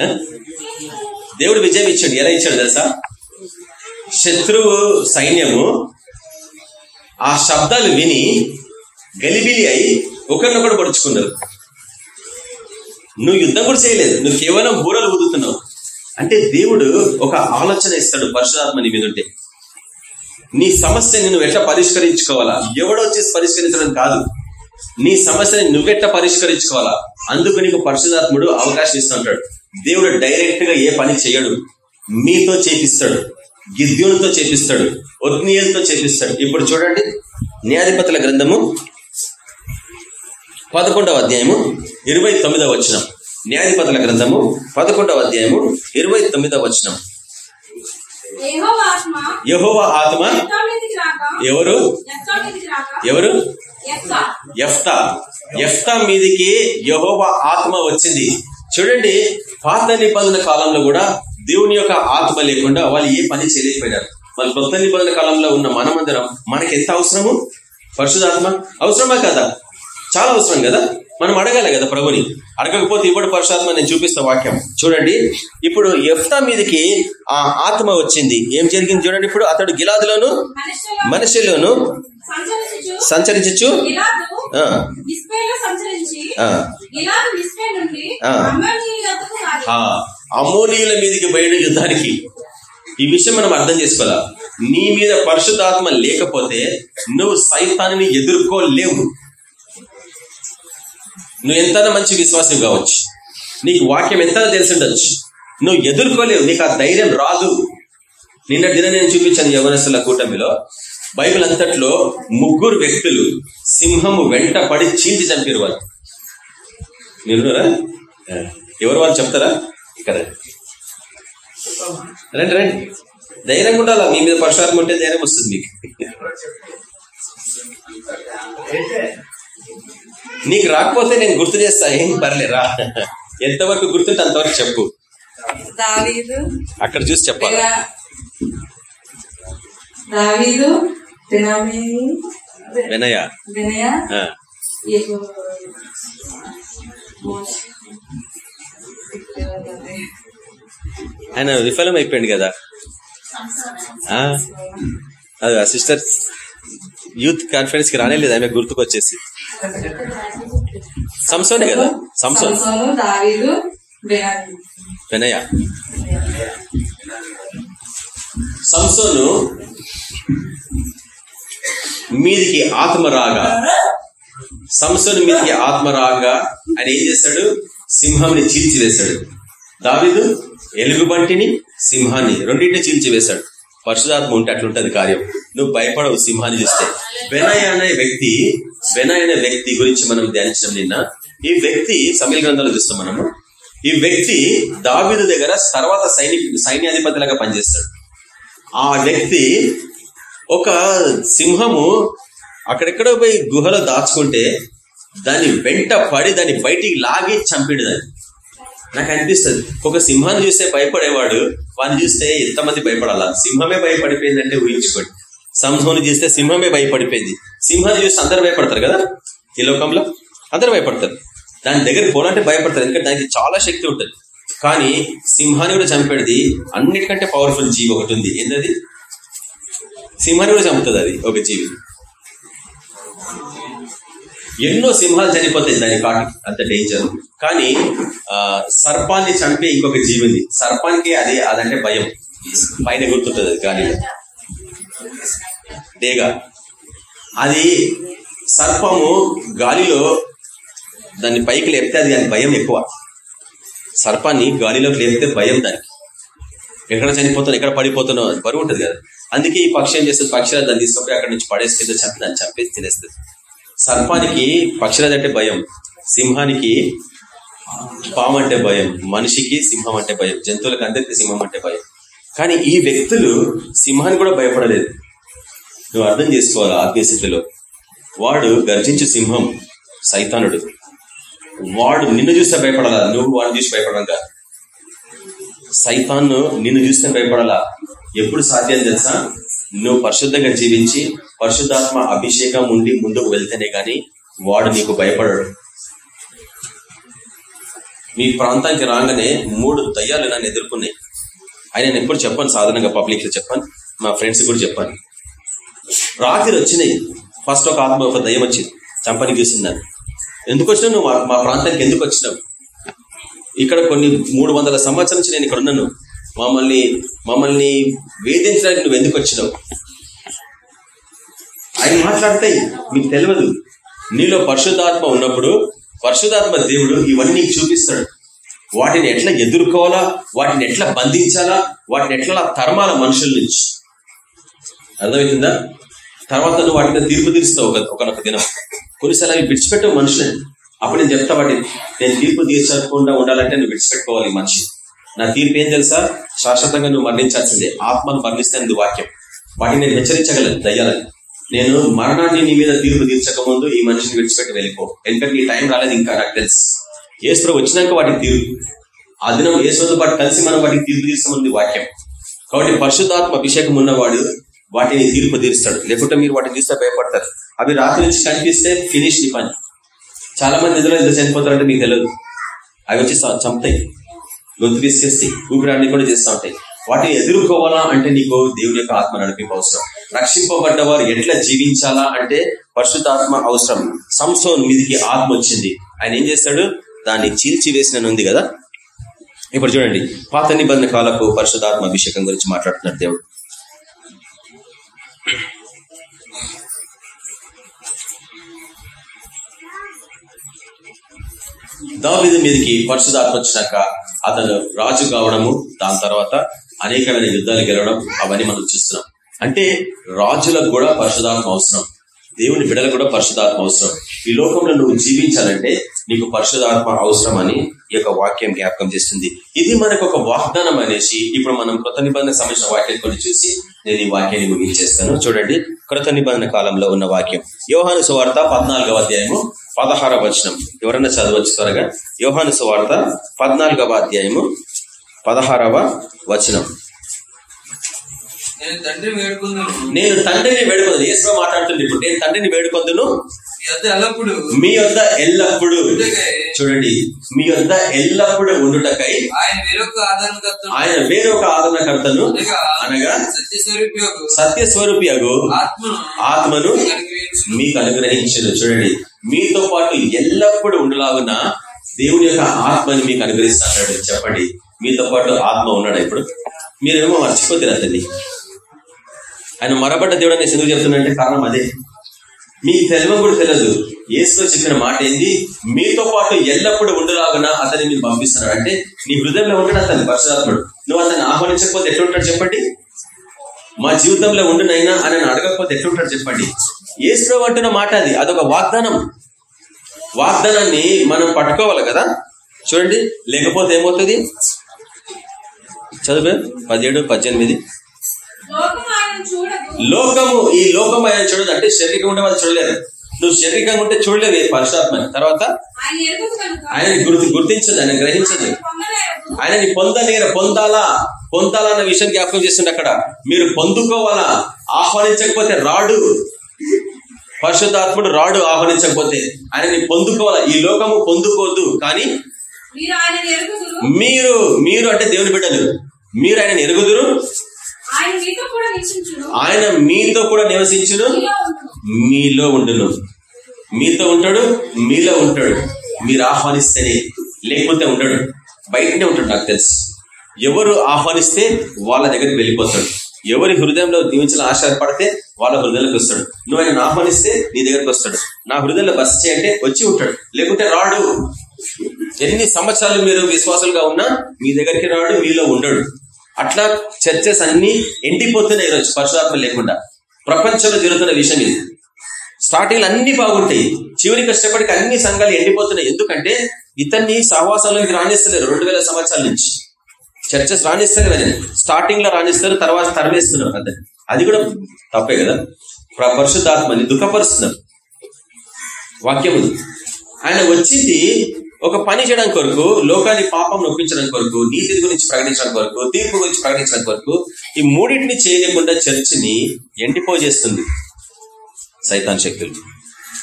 ఆ? దేవుడు విజయం ఇచ్చాడు. ఎలా ఇచ్చాడు తెలుసా? శత్రువు సైన్యము ఆ శబ్దాలు విని గలిబిలి అయి ఒకరినొకరు పడుచుకున్నారు నువ్వు యుద్ధం కూడా చేయలేదు. నువ్వు కేవలం బూరలు ఊదుతున్నావు. అంటే దేవుడు ఒక ఆలోచన ఇస్తాడు పరశురాత్మ నీ మీద ఉంటే. నీ సమస్యని నువ్వు ఎట్లా పరిష్కరించుకోవాలా? ఎవడో వచ్చేసి పరిష్కరించడం కాదు. నీ సమస్యని నువ్వెట్లా పరిష్కరించుకోవాలా? అందుకు నీకు పరశురాత్ముడు అవకాశం ఇస్తుంటాడు దేవుడు డైరెక్ట్గా ఏ పని చేయడు. మీతో చేపిస్తాడు. గిద్యోనితో చేపిస్తాడు. ఒత్నీయులతో చేపిస్తాడు. ఇప్పుడు చూడండి న్యాయాధిపతుల గ్రంథము పదకొండవ అధ్యాయము ఇరవై తొమ్మిదవ వచనం. న్యాయాధిపతుల గ్రంథము పదకొండవ అధ్యాయము ఇరవై తొమ్మిదవ వచనం. యెహోవా ఆత్మ ఎవరు? ఎవరు? ఎఫ్తా ఎఫ్తా మీదికి యహోవా ఆత్మ వచ్చింది. చూడండి పాత నిబంధన కాలంలో కూడా దేవుని యొక్క ఆత్మ లేకుండా వాళ్ళు ఏ పని చేయలేకపోయినారు. మన కొత్త నిబంధన కాలంలో ఉన్న మనమందరం మనకి ఎంత అవసరము? పరిశుధాత్మ అవసరమా కదా? చాలా అవసరం కదా? మనం అడగాలి కదా ప్రభుని? అడగకపోతే ఇప్పుడు పరిశుధాత్మ నేను చూపిస్తా వాక్యం. చూడండి. ఇప్పుడు ఎఫ్తా మీదకి ఆ ఆత్మ వచ్చింది. ఏం జరిగింది చూడండి ఇప్పుడు. అతడు గిలాదులోను మనుషుల మనుషుల్లోను సంచరించుచు సంచరించచ్చు అమోనీయుల మీదకి బయట యుద్ధానికి ఈ విషయం మనం అర్థం చేసుకోవాలా? నీ మీద పరిశుద్ధాత్మ లేకపోతే నువ్వు సైతాన్ని ఎదుర్కోలేవు. నువ్వు ఎంత మంచి విశ్వాసం కావచ్చు. నీకు వాక్యం ఎంత తెలిసి ఉండొచ్చు నువ్వు ఎదుర్కోలేవు. నీకు ఆ ధైర్యం రాదు. నిన్న దిన నేను చూపించాను యవనస్తుల కూటమిలో. బైబిల్ అంతట్లో ముగ్గురు వ్యక్తులు సింహము వెంట పడి చీల్చి చంపారు వాళ్ళు. ఎవరు వాళ్ళు చెప్తారా? ఇక్కడ. రండి రండి. ధైర్యంగా ఉండాలా? మీ మీద పరుషాత్మ ఉంటే ధైర్యం వస్తుంది మీకు. నీకు రాకపోతే నేను గుర్తు చేస్తా ఏం పర్లేరా ఎంతవరకు గుర్తుంటే అంతవరకు చెప్పు. అక్కడ చూసి చెప్పాలి. వినయ? ఆయన విఫలం అయిపోయింది కదా. ఆ, అది ఆ సిస్టర్ యూత్ కాన్ఫరెన్స్కి రానేలేదు ఆమె గుర్తుకొచ్చేసి. సంసోనే కదా? సంసోన్. దావీదు వినయ సంసోను మీదికి ఆత్మ రాగా సంసోను మీదికి ఆత్మ రాగా ఆయన ఏం చేశాడు సింహంని చీల్చివేశాడు దావిదు ఎలుగుబంటిని సింహాన్ని రెండింటిని చీల్చివేశాడు పరిశుధాత్మ ఉంటే అట్లుంటది కార్యం. నువ్వు భయపడవు సింహాన్ని చూస్తే. వెనయ అనే వ్యక్తి బెనయ్ అనే వ్యక్తి గురించి మనం ధ్యానించడం నిన్న. ఈ వ్యక్తి సమీల గ్రంథాలు చూస్తాం మనము. ఈ వ్యక్తి దావిదు దగ్గర తర్వాత సైనిక సైన్యాధిపతిలాగా పనిచేస్తాడు. ఆ వ్యక్తి ఒక సింహము అక్కడెక్కడో పోయి గుహలో దాచుకుంటే దాని వెంట పడి దాన్ని బయటికి లాగి చంపిడు దాన్ని. నాకు అనిపిస్తుంది. ఒక సింహాన్ని చూస్తే భయపడేవాడు వాడిని చూస్తే ఎంతమంది భయపడాలా? సింహమే భయపడిపోయిందంటే ఊహించుకోండి సింహాన్ని చూస్తే సింహమే భయపడిపోయింది. సింహాన్ని చూస్తే అందరు భయపడతారు కదా? ఈ లోకంలో అందరు భయపడతారు. దాని దగ్గర పోలంటే భయపడతారు ఎందుకంటే దానికి చాలా శక్తి ఉంటుంది. కానీ సింహాన్ని కూడా చంపేది అన్నిటికంటే పవర్ఫుల్ జీవి ఒకటి ఉంది. ఏంటది సింహాన్ని కూడా చంపుతుంది అది ఒక జీవి. ఎన్నో సింహాలు చనిపోతాయి దాని కాటు అంత డేంజర్ కానీ ఆ సర్పాన్ని చంపే ఇంకొక జీవి ఉంది సర్పానికి అది అదంటే భయం. పైన గుర్తుంటది అది కానీ డేగ అది సర్పము గాలిలో దాన్ని పైకి లేపితే అది దాని భయం ఎక్కువ. సర్పాన్ని గాలిలోకి లేపితే భయం దానికి. ఎక్కడ చనిపోతాను ఎక్కడ పడిపోతానో బరువు ఉంటుంది కదా. అందుకే ఈ పక్షి ఏం చేస్తుంది? పక్షి దాన్ని తీసుకొని అక్కడ నుంచి పడేసి కింద చంపి దాన్ని చంపేసి తినేస్తుంది. సర్పానికి పక్షిరాజు అంటే భయం సింహానికి పాము అంటే భయం మనిషికి సింహం అంటే భయం జంతువులకు అందరికీ సింహం అంటే భయం. కానీ ఈ వ్యక్తులు సింహాన్ని కూడా భయపడలేదు. నువ్వు అర్థం చేసుకోవాలి ఆత్మీయస్థితిలో వాడు గర్జించు సింహం సైతానుడు. వాడు నిన్ను చూస్తే భయపడాలా? నువ్వు వాడిని చూసి భయపడడం కాదు సైతాన్ను నిన్ను చూస్తే భయపడాలా? ఎప్పుడు సాధ్యం తెలుసా? నువ్వు పరిశుద్ధంగా జీవించి పరిశుద్ధాత్మ అభిషేకం ఉండి ముందుకు వెళ్తేనే గాని వాడు నీకు భయపడడు. మీ ప్రాంతానికి రాగానే మూడు దయ్యాలు నన్ను ఎదుర్కొన్నాయి. ఆయన నేను ఎప్పుడు చెప్పాను సాధారణంగా పబ్లిక్లో చెప్పాను మా ఫ్రెండ్స్ కూడా చెప్పాను. రాత్రి వచ్చినాయి. ఫస్ట్ ఒక ఆత్మ ఒక దయ్యం వచ్చింది. చంపని చూసిందని ఎందుకు వచ్చినావు నువ్వు? మా- ప్రాంతానికి ఎందుకు వచ్చినావు? ఇక్కడ కొన్ని మూడు వందల సంవత్సరాల నుంచి నేను ఇక్కడ ఉన్నాను. మమ్మల్ని మమ్మల్ని వేధించడానికి నువ్వు ఎందుకు వచ్చినావు? అవి మాట్లాడతాయి మీకు తెలియదు. నీలో పరిశుధాత్మ ఉన్నప్పుడు పరిశుధాత్మ దేవుడు ఇవన్నీ చూపిస్తాడు. వాటిని ఎట్లా ఎదుర్కోవాలా? వాటిని ఎట్లా బంధించాలా? వాటిని ఎట్లా తరమాల మనుషుల నుంచి? అర్థమవుతుందా తర్వాత నువ్వు వాటిని తీర్పు తీరుస్తావు ఒక ఒకనొక దినం. కొన్నిసార్లు అవి విడిచిపెట్టవు మనుషులని. అప్పుడు నేను చెప్తా వాటిని. నేను తీర్పు తీర్చకుండా ఉండాలంటే నువ్వు విడిచిపెట్టుకోవాలి ఈ మనిషి నా తీర్పు ఏం తెలుసా? శాశ్వతంగా నువ్వు మరణించాల్సిందే. ఆత్మను మరణిస్తాను వాక్యం. వాటిని నేను హెచ్చరించగలను దయ్యాలని. నేను మరణాన్ని నీ మీద తీర్పు తీర్చక ముందు ఈ మనిషిని విడిచిపెట్టి వెళ్ళిపో. ఎందుకంటే ఈ టైం రాలేదు ఇంకా నాకు తెలుసు. ఏసుప్రభు వచ్చినాక వాటికి తీర్పు. ఆ దినం ఏసుతో పాటు కలిసి మనం వాటికి తీర్పు తీర్చమంది వాక్యం. కాబట్టి పరిశుద్ధాత్మ అభిషేకం ఉన్నవాడు వాటిని తీర్పు తీరుస్తాడు. లేకుంటే మీరు వాటిని తీస్తే భయపడతారు. అవి రాత్రి నుంచి కనిపిస్తే ఫినిష్ నీ పని. చాలా మంది నిధులు ఎంత చనిపోతారంటే మీకు తెలియదు. అవి వచ్చి చంపుతాయి. గొంతు తీసుకేస్తాయి ఊపిరాన్ని కూడా చేస్తూ ఉంటాయి. వాటిని ఎదుర్కోవాలా అంటే నీకు దేవుని యొక్క ఆత్మ నడిపింపు అవసరం. రక్షింపబడ్డవారు ఎట్లా జీవించాలా అంటే పరిశుద్ధాత్మ అవసరం. సంసోన్ మీదికి ఆత్మ వచ్చింది. ఆయన ఏం చేస్తాడు? దాన్ని చీల్చి వేసిన ఉంది కదా? ఇప్పుడు చూడండి. పాత నిబంధన కాలకు పరిశుధాత్మ అభిషేకం గురించి మాట్లాడుతున్నాడు దేవుడు. దావీదు మీదకి పరిశుధాత్మ వచ్చినాక అతను రాజు కావడము దాని తర్వాత అనేకమైన యుద్ధాలు గెలవడం అవన్నీ మనం చూస్తున్నాం. అంటే రాజులకు కూడా పరిశుధాత్మ అవసరం. దేవుని బిడలకు కూడా పరిశుధాత్మ అవసరం. ఈ లోకంలో నువ్వు జీవించాలంటే నీకు పరిశుధాత్మ అవసరం అని ఈ యొక్క వాక్యం జ్ఞాపకం చేస్తుంది. ఇది మనకు ఒక వాగ్దానం అనేసి ఇప్పుడు మనం కృత నిబంధన సంబంధించిన వాక్యం కొన్ని చూసి నేను ఈ వాక్యాన్ని ముగించేస్తాను. చూడండి కృత నిబంధన కాలంలో ఉన్న వాక్యం. యోహాను సువార్త పద్నాలుగవ అధ్యాయము పదహారవ వచనం. ఎవరన్నా చదవచ్చు త్వరగా. యోహాను సువార్త పద్నాలుగవ అధ్యాయము పదహారవ వచనం. నేను తండ్రి వేడుకుందును. నేను తండ్రిని వేడుకొందును యేసు మాట్లాడుతుంది ఇప్పుడు. నేను తండ్రిని వేడుకొందును. మీ వద్ద ఎల్లప్పుడు. మీ వద్ద ఎల్లప్పుడు. ఉండుటకై. చూడండి. మీ వద్ద ఎల్లప్పుడు ఉండుటకై ఆయన వేరొక ఆదరణకర్తను. ఆయన వేరొక ఆదరణకర్తను అనగా అనగా సత్యస్వరూపియోగు సత్యస్వరూపియగు ఆత్మను. మీకు అనుగ్రహించను. చూడండి. మీతో పాటు ఎల్లప్పుడూ ఉండలాగున దేవుని యొక్క ఆత్మని మీకు అనుగ్రహిస్తాడు చెప్పండి. మీతో పాటు ఆత్మ ఉన్నాడా ఇప్పుడు? మీరేమో మర్చిపోతారు అతన్ని. ఆయన మరబడ్డ దేవుడు అనేసి ఎందుకు చెప్తున్నాడంటే కారణం అదే. మీకు తెలియదు కూడా తెలియదు. ఏసులో చెప్పిన మాట ఏంది? మీతో పాటు ఎల్లప్పుడూ ఉండలాగున అతన్ని మీరు పంపిస్తున్నాడు అంటే నీ హృదయంలో ఉంటాడు అతన్ని పరిశుధాత్ముడు నువ్వు అతన్ని ఆహ్వానించకపోతే ఎట్లుంటాడు చెప్పండి? మా జీవితంలో ఉండునైనా అని అడగకపోతే ఎట్లుంటాడు చెప్పండి? ఏసులో అంటున్న మాట అది. అదొక వాగ్దానం. వాగ్దానాన్ని మనం పట్టుకోవాలి కదా? చూడండి లేకపోతే ఏమవుతుంది? చదువు పదిహేడు పద్దెనిమిది. లోకము ఈ లోకం ఆయన చూడదు అంటే శరీరం ఉండే వాళ్ళు చూడలేరు నువ్వు శరీరంగా ఉంటే చూడలేవు ఈ పరిశుధాత్మని తర్వాత ఆయన గుర్తు గుర్తించదు ఆయన గ్రహించదు. ఆయనని పొందలేరు పొందాలా? పొందాలా అన్న విషయం జ్ఞాపకం చేస్తుంది అక్కడ. మీరు పొందుకోవాలా? ఆహ్వానించకపోతే రాడు. పరిశుద్ధాత్ముడు రాడు ఆహ్వానించకపోతే. ఆయనని పొందుకోవాలా? ఈ లోకము పొందుకోదు. కానీ మీరు మీరు అంటే దేవుని బిడ్డలు. మీరు ఆయన ఎరుగుదురు. ఆయన మీతో కూడా నివసించును. మీలో ఉండును. మీతో ఉంటాడు మీలో ఉంటాడు. మీరు ఆహ్వానిస్తేనే లేకపోతే ఉండడు. బయటనే ఉంటాడు నాకు తెలుసు. ఎవరు ఆహ్వానిస్తే వాళ్ళ దగ్గరికి వెళ్ళిపోతాడు. ఎవరి హృదయంలో దీవించాలని ఆశపడితే వాళ్ళ హృదయంలోకి వస్తాడు. నువ్వు ఆయన ఆహ్వానిస్తే నీ దగ్గరకు వస్తాడు. నా హృదయంలో బస చేయంటే వచ్చి ఉంటాడు. లేకుంటే రాడు. ఎన్ని సంవత్సరాలు మీరు విశ్వాసాలుగా ఉన్నా మీ దగ్గరికి రాడు మీలో ఉండడు. అట్లా చర్చెస్ అన్ని ఎండిపోతున్నాయి ఈరోజు పరశురాత్మ లేకుండా. ప్రపంచంలో జరుగుతున్న విషయం ఇది. స్టార్టింగ్లు అన్ని బాగుంటాయి. చివరికి వచ్చేప్పటికి అన్ని సంఘాలు ఎండిపోతున్నాయి. ఎందుకంటే ఇతన్ని సహవాసంలోకి రాణిస్తలేరు రెండు వేల సంవత్సరాల నుంచి. చర్చెస్ రాణిస్తారు కదా స్టార్టింగ్లో రాణిస్తారు తర్వాత తరవేస్తున్నారు అదే అది కూడా తప్పే కదా? ప్ర- పరిశుద్ధాత్మని దుఃఖపరుస్తున్నారు. వాక్యం ఆయన వచ్చింది ఒక పని చేయడం కొరకు లోకాన్ని పాపం నొప్పించడం కొరకు నీతి గురించి ప్రకటించడం కొరకు తీర్పు గురించి ప్రకటించడం కొరకు ఈ మూడింటిని చేయకుండా చర్చిని ఎండిపోజేస్తుంది సైతాన్ శక్తులు.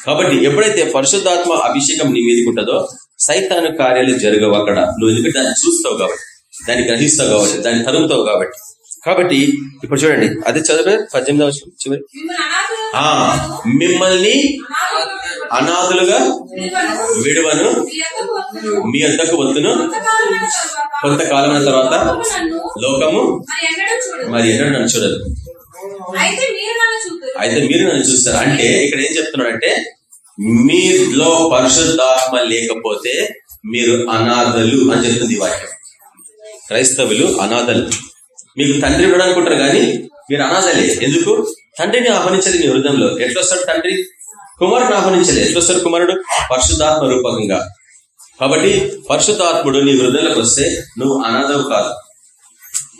కాబట్టి ఎప్పుడైతే పరిశుద్ధాత్మ అభిషేకం నీ మీదకి ఉంటుందో సైతాను కార్యాలు జరగవు అక్కడ. నువ్వు ఎందుకంటే దాన్ని చూస్తావు కాబట్టి దాన్ని గ్రహిస్తావు కాబట్టి దాన్ని తరుముతావు కాబట్టి. కాబట్టి ఇప్పుడు చూడండి అది చదివే పద్దెనిమిదవ చివరి. మిమ్మల్ని అనాథులు ఆ మిమ్మల్ని అనాథులుగా విడువను. మీ వద్దకు వద్దును కొంతకాలమైన తరువాత లోకము మరి ఎన్నడూ నన్ను చూడదు? అయితే మీరు నన్ను చూస్తారు. అంటే ఇక్కడ ఏం చెప్తున్నాడంటే మీలో పరిశుద్ధాత్మ లేకపోతే మీరు అనాథలు అని చెప్తుంది వాక్యం. క్రైస్తవులు అనాథలు. మీకు తండ్రి ఉన్నాడు అనుకుంటారు కానీ మీరు అనాథలే ఎందుకు? తండ్రిని ఆహ్వానించలేదు మీ వృద్ధంలో ఎట్లొస్తాడు తండ్రి? కుమారుడు ఆహ్వానించలేదు ఎట్లొస్తాడు కుమారుడు? పరిశుద్ధాత్మ రూపకంగా కాబట్టి పరిశుద్ధాత్ముడు నీ హృదయంలోకి వస్తే నువ్వు అనాథవు కాదు.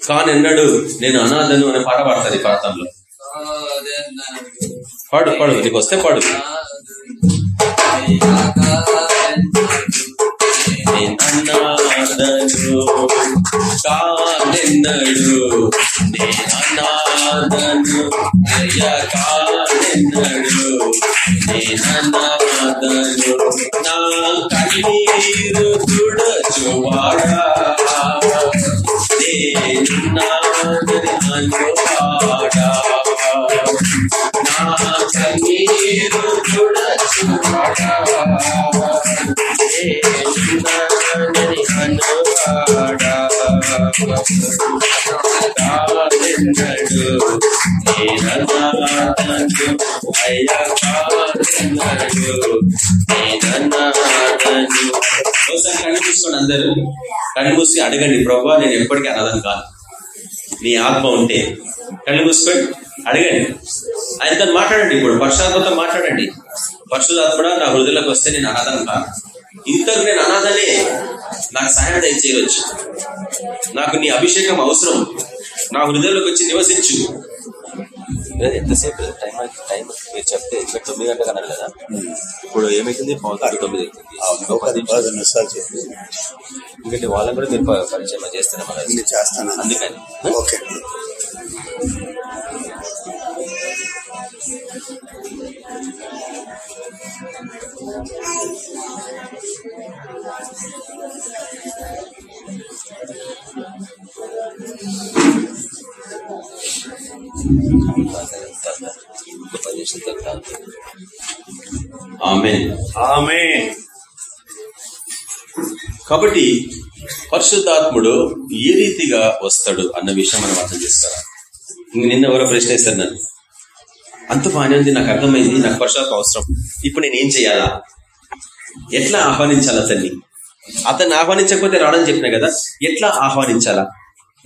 కానెన్నడు నేను అనాథను అనే పాట పాడతాను ప్రాంతంలో. పాడు పాడు. నీకు వస్తే పాడు. నేనన్నాదను కానెన్నడు నేనన్నాదను అయ్యా కానెన్నడు నేనన్నాదను నా కన్నీరు తుడచువాడా నేనున్నానని అనువాడా నా ఒకసారి కళ్ళు అందరూ కళ్ళు మూసి అడగండి ప్రభా నేను ఎప్పటికీ అనదం కాదు. నీ ఆత్మ ఉంటే. కళ్ళు మూసుకోండి అడగండి. ఆయనతో మాట్లాడండి ఇప్పుడు పరశురాత్మతో మాట్లాడండి. పరశురాత్మ నా హృదయలోకి వస్తే నేను అనాథం కాను. ఇంతకు నేను అనాథనే. నాకు సహాయం దయచేయవచ్చు. నాకు నీ అభిషేకం అవసరం. నా హృదయంలోకి వచ్చి నివసించు. ఎంతసేపు టైం టైం మీరు చెప్తే ఇక్కడ తొమ్మిది గంటలకు అన్నారు కదా. ఇప్పుడు ఏమైతుంది? పౌతాడు తొమ్మిది అవుతుంది. నిమిషాలు. నిమిషాలు చెప్పి. ఎందుకంటే వాళ్ళని కూడా మీరు పరిచయం చేస్తారా మన చేస్తాను. అందుకని. ఓకే. ఆమె కాబట్టి పరిశుద్ధాత్ముడు ఏ రీతిగా వస్తాడు అన్న విషయం మనం అర్థం చేసుకోవాలి. ఇంక నిన్న ఎవరో ప్రశ్న వేస్తారు నన్ను. అంత బాగానే నాకు అర్థమైంది నాకు పరిశుధాత్మ అవసరం. ఇప్పుడు నేను ఏం చేయాలా? ఎట్లా ఆహ్వానించాలా అతన్ని అతన్ని ఆహ్వానించకపోతే రావడం చెప్పినా కదా? ఎట్లా ఆహ్వానించాలా?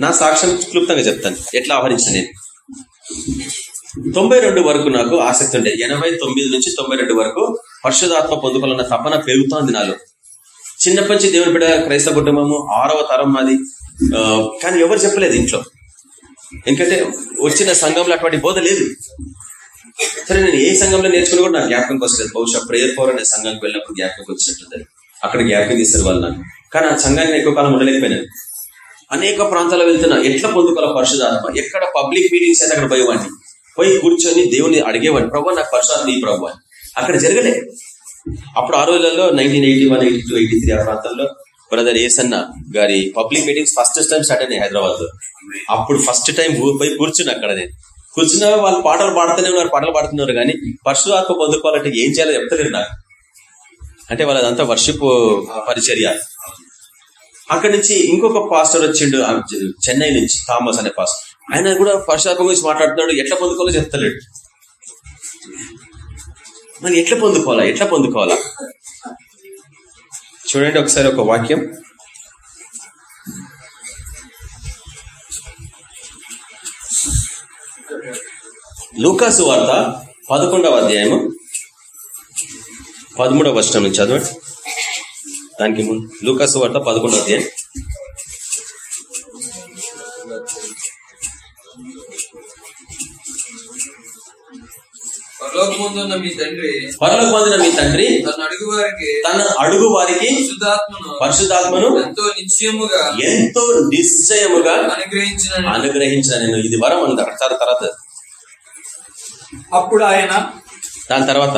నా సాక్ష్యం క్లుప్తంగా చెప్తాను. ఎట్లా ఆహరించిన నేను? తొంభై రెండు వరకు నాకు ఆసక్తి ఉండేది. ఎనభై తొమ్మిది నుంచి తొంభై రెండు వరకు పరిశుధాత్మ పొందుకోవాలన్న తపన పెరుగుతోంది నాలో. చిన్నప్పటి నుంచి దేవుని బిడ్డ క్రైస్తవ కుటుంబము ఆరవ తరం మాది. కానీ ఎవరు చెప్పలేదు ఇంట్లో. ఎందుకంటే వచ్చిన సంఘంలో అటువంటి బోధ లేదు. సరే నేను ఏ సంఘంలో నేర్చుకుని కూడా నాకు జ్ఞాపకం వస్తుంది బహుశా ప్రేయర్ పవర్ అనే సంఘానికి వెళ్ళినప్పుడు జ్ఞాపకం వచ్చినట్టుంది అక్కడ జ్ఞాపకం తీస్తారు వాళ్ళు నాకు. కానీ ఆ సంఘానికి ఎక్కువ కాలం ఉండలేకపోయినాను. అనేక ప్రాంతాలు వెళ్తున్నా. ఎట్లా పొందుకోవాలి పరిశుధాత్మ? ఎక్కడ పబ్లిక్ మీటింగ్స్ అయితే అక్కడ పోయేవాడిని. పోయి కూర్చొని దేవుని అడిగేవాడిని. ప్రభు నాకు పరిశుధాత్మ ఈ ప్రభు అని. అక్కడ జరగలే. అప్పుడు ఆ రోజులలో nineteen eighty one eighty two eighty three ఆ ప్రాంతంలో బ్రదర్ ఏసన్న గారి public meetings first time start అయినాయి హైదరాబాద్లో అప్పుడు ఫస్ట్ టైం పోయి కూర్చుని అక్కడ నేను. కూర్చున్న వాళ్ళు పాటలు పాడుతూనే ఉన్నారు పాటలు పాడుతున్నారు కానీ పరశురాత్మ పొందుకోవాలంటే ఏం చేయాలో చెప్తలేరు నాకు. అంటే వాళ్ళదంతా వర్షిప్ పరిచర్య. అక్కడి నుంచి ఇంకొక పాస్టర్ వచ్చిండు చెన్నై నుంచి థామస్ అనే పాస్టర్. ఆయన కూడా పరశురాత్మ గురించి మాట్లాడుతున్నాడు ఎట్లా పొందుకోవాలో చెప్తలేడు. మరి ఎట్లా పొందుకోవాలా? ఎట్లా పొందుకోవాలా? చూడండి ఒకసారి ఒక వాక్యం. లూకాసు వార్త పదకొండవ అధ్యాయము పదమూడవ వర్షం నుంచి చదవండి. దానికి ముందు లూకాసు వార్త పదకొండవ అధ్యాయం. పరలోకమందున్న మీ తండ్రి పరలోక పొందిన మీ తండ్రి తన అడుగు వారికి తన అడుగు వారికి శుద్ధాత్మను పరిశుద్ధాత్మను ఎంతో నిశ్చయముగా ఎంతో నిశ్చయముగా అనుగ్రహించిన అనుగ్రహించిన నేను ఇది వరం అక్కడ చాలా తర్వాత. అప్పుడు ఆయన దాని తర్వాత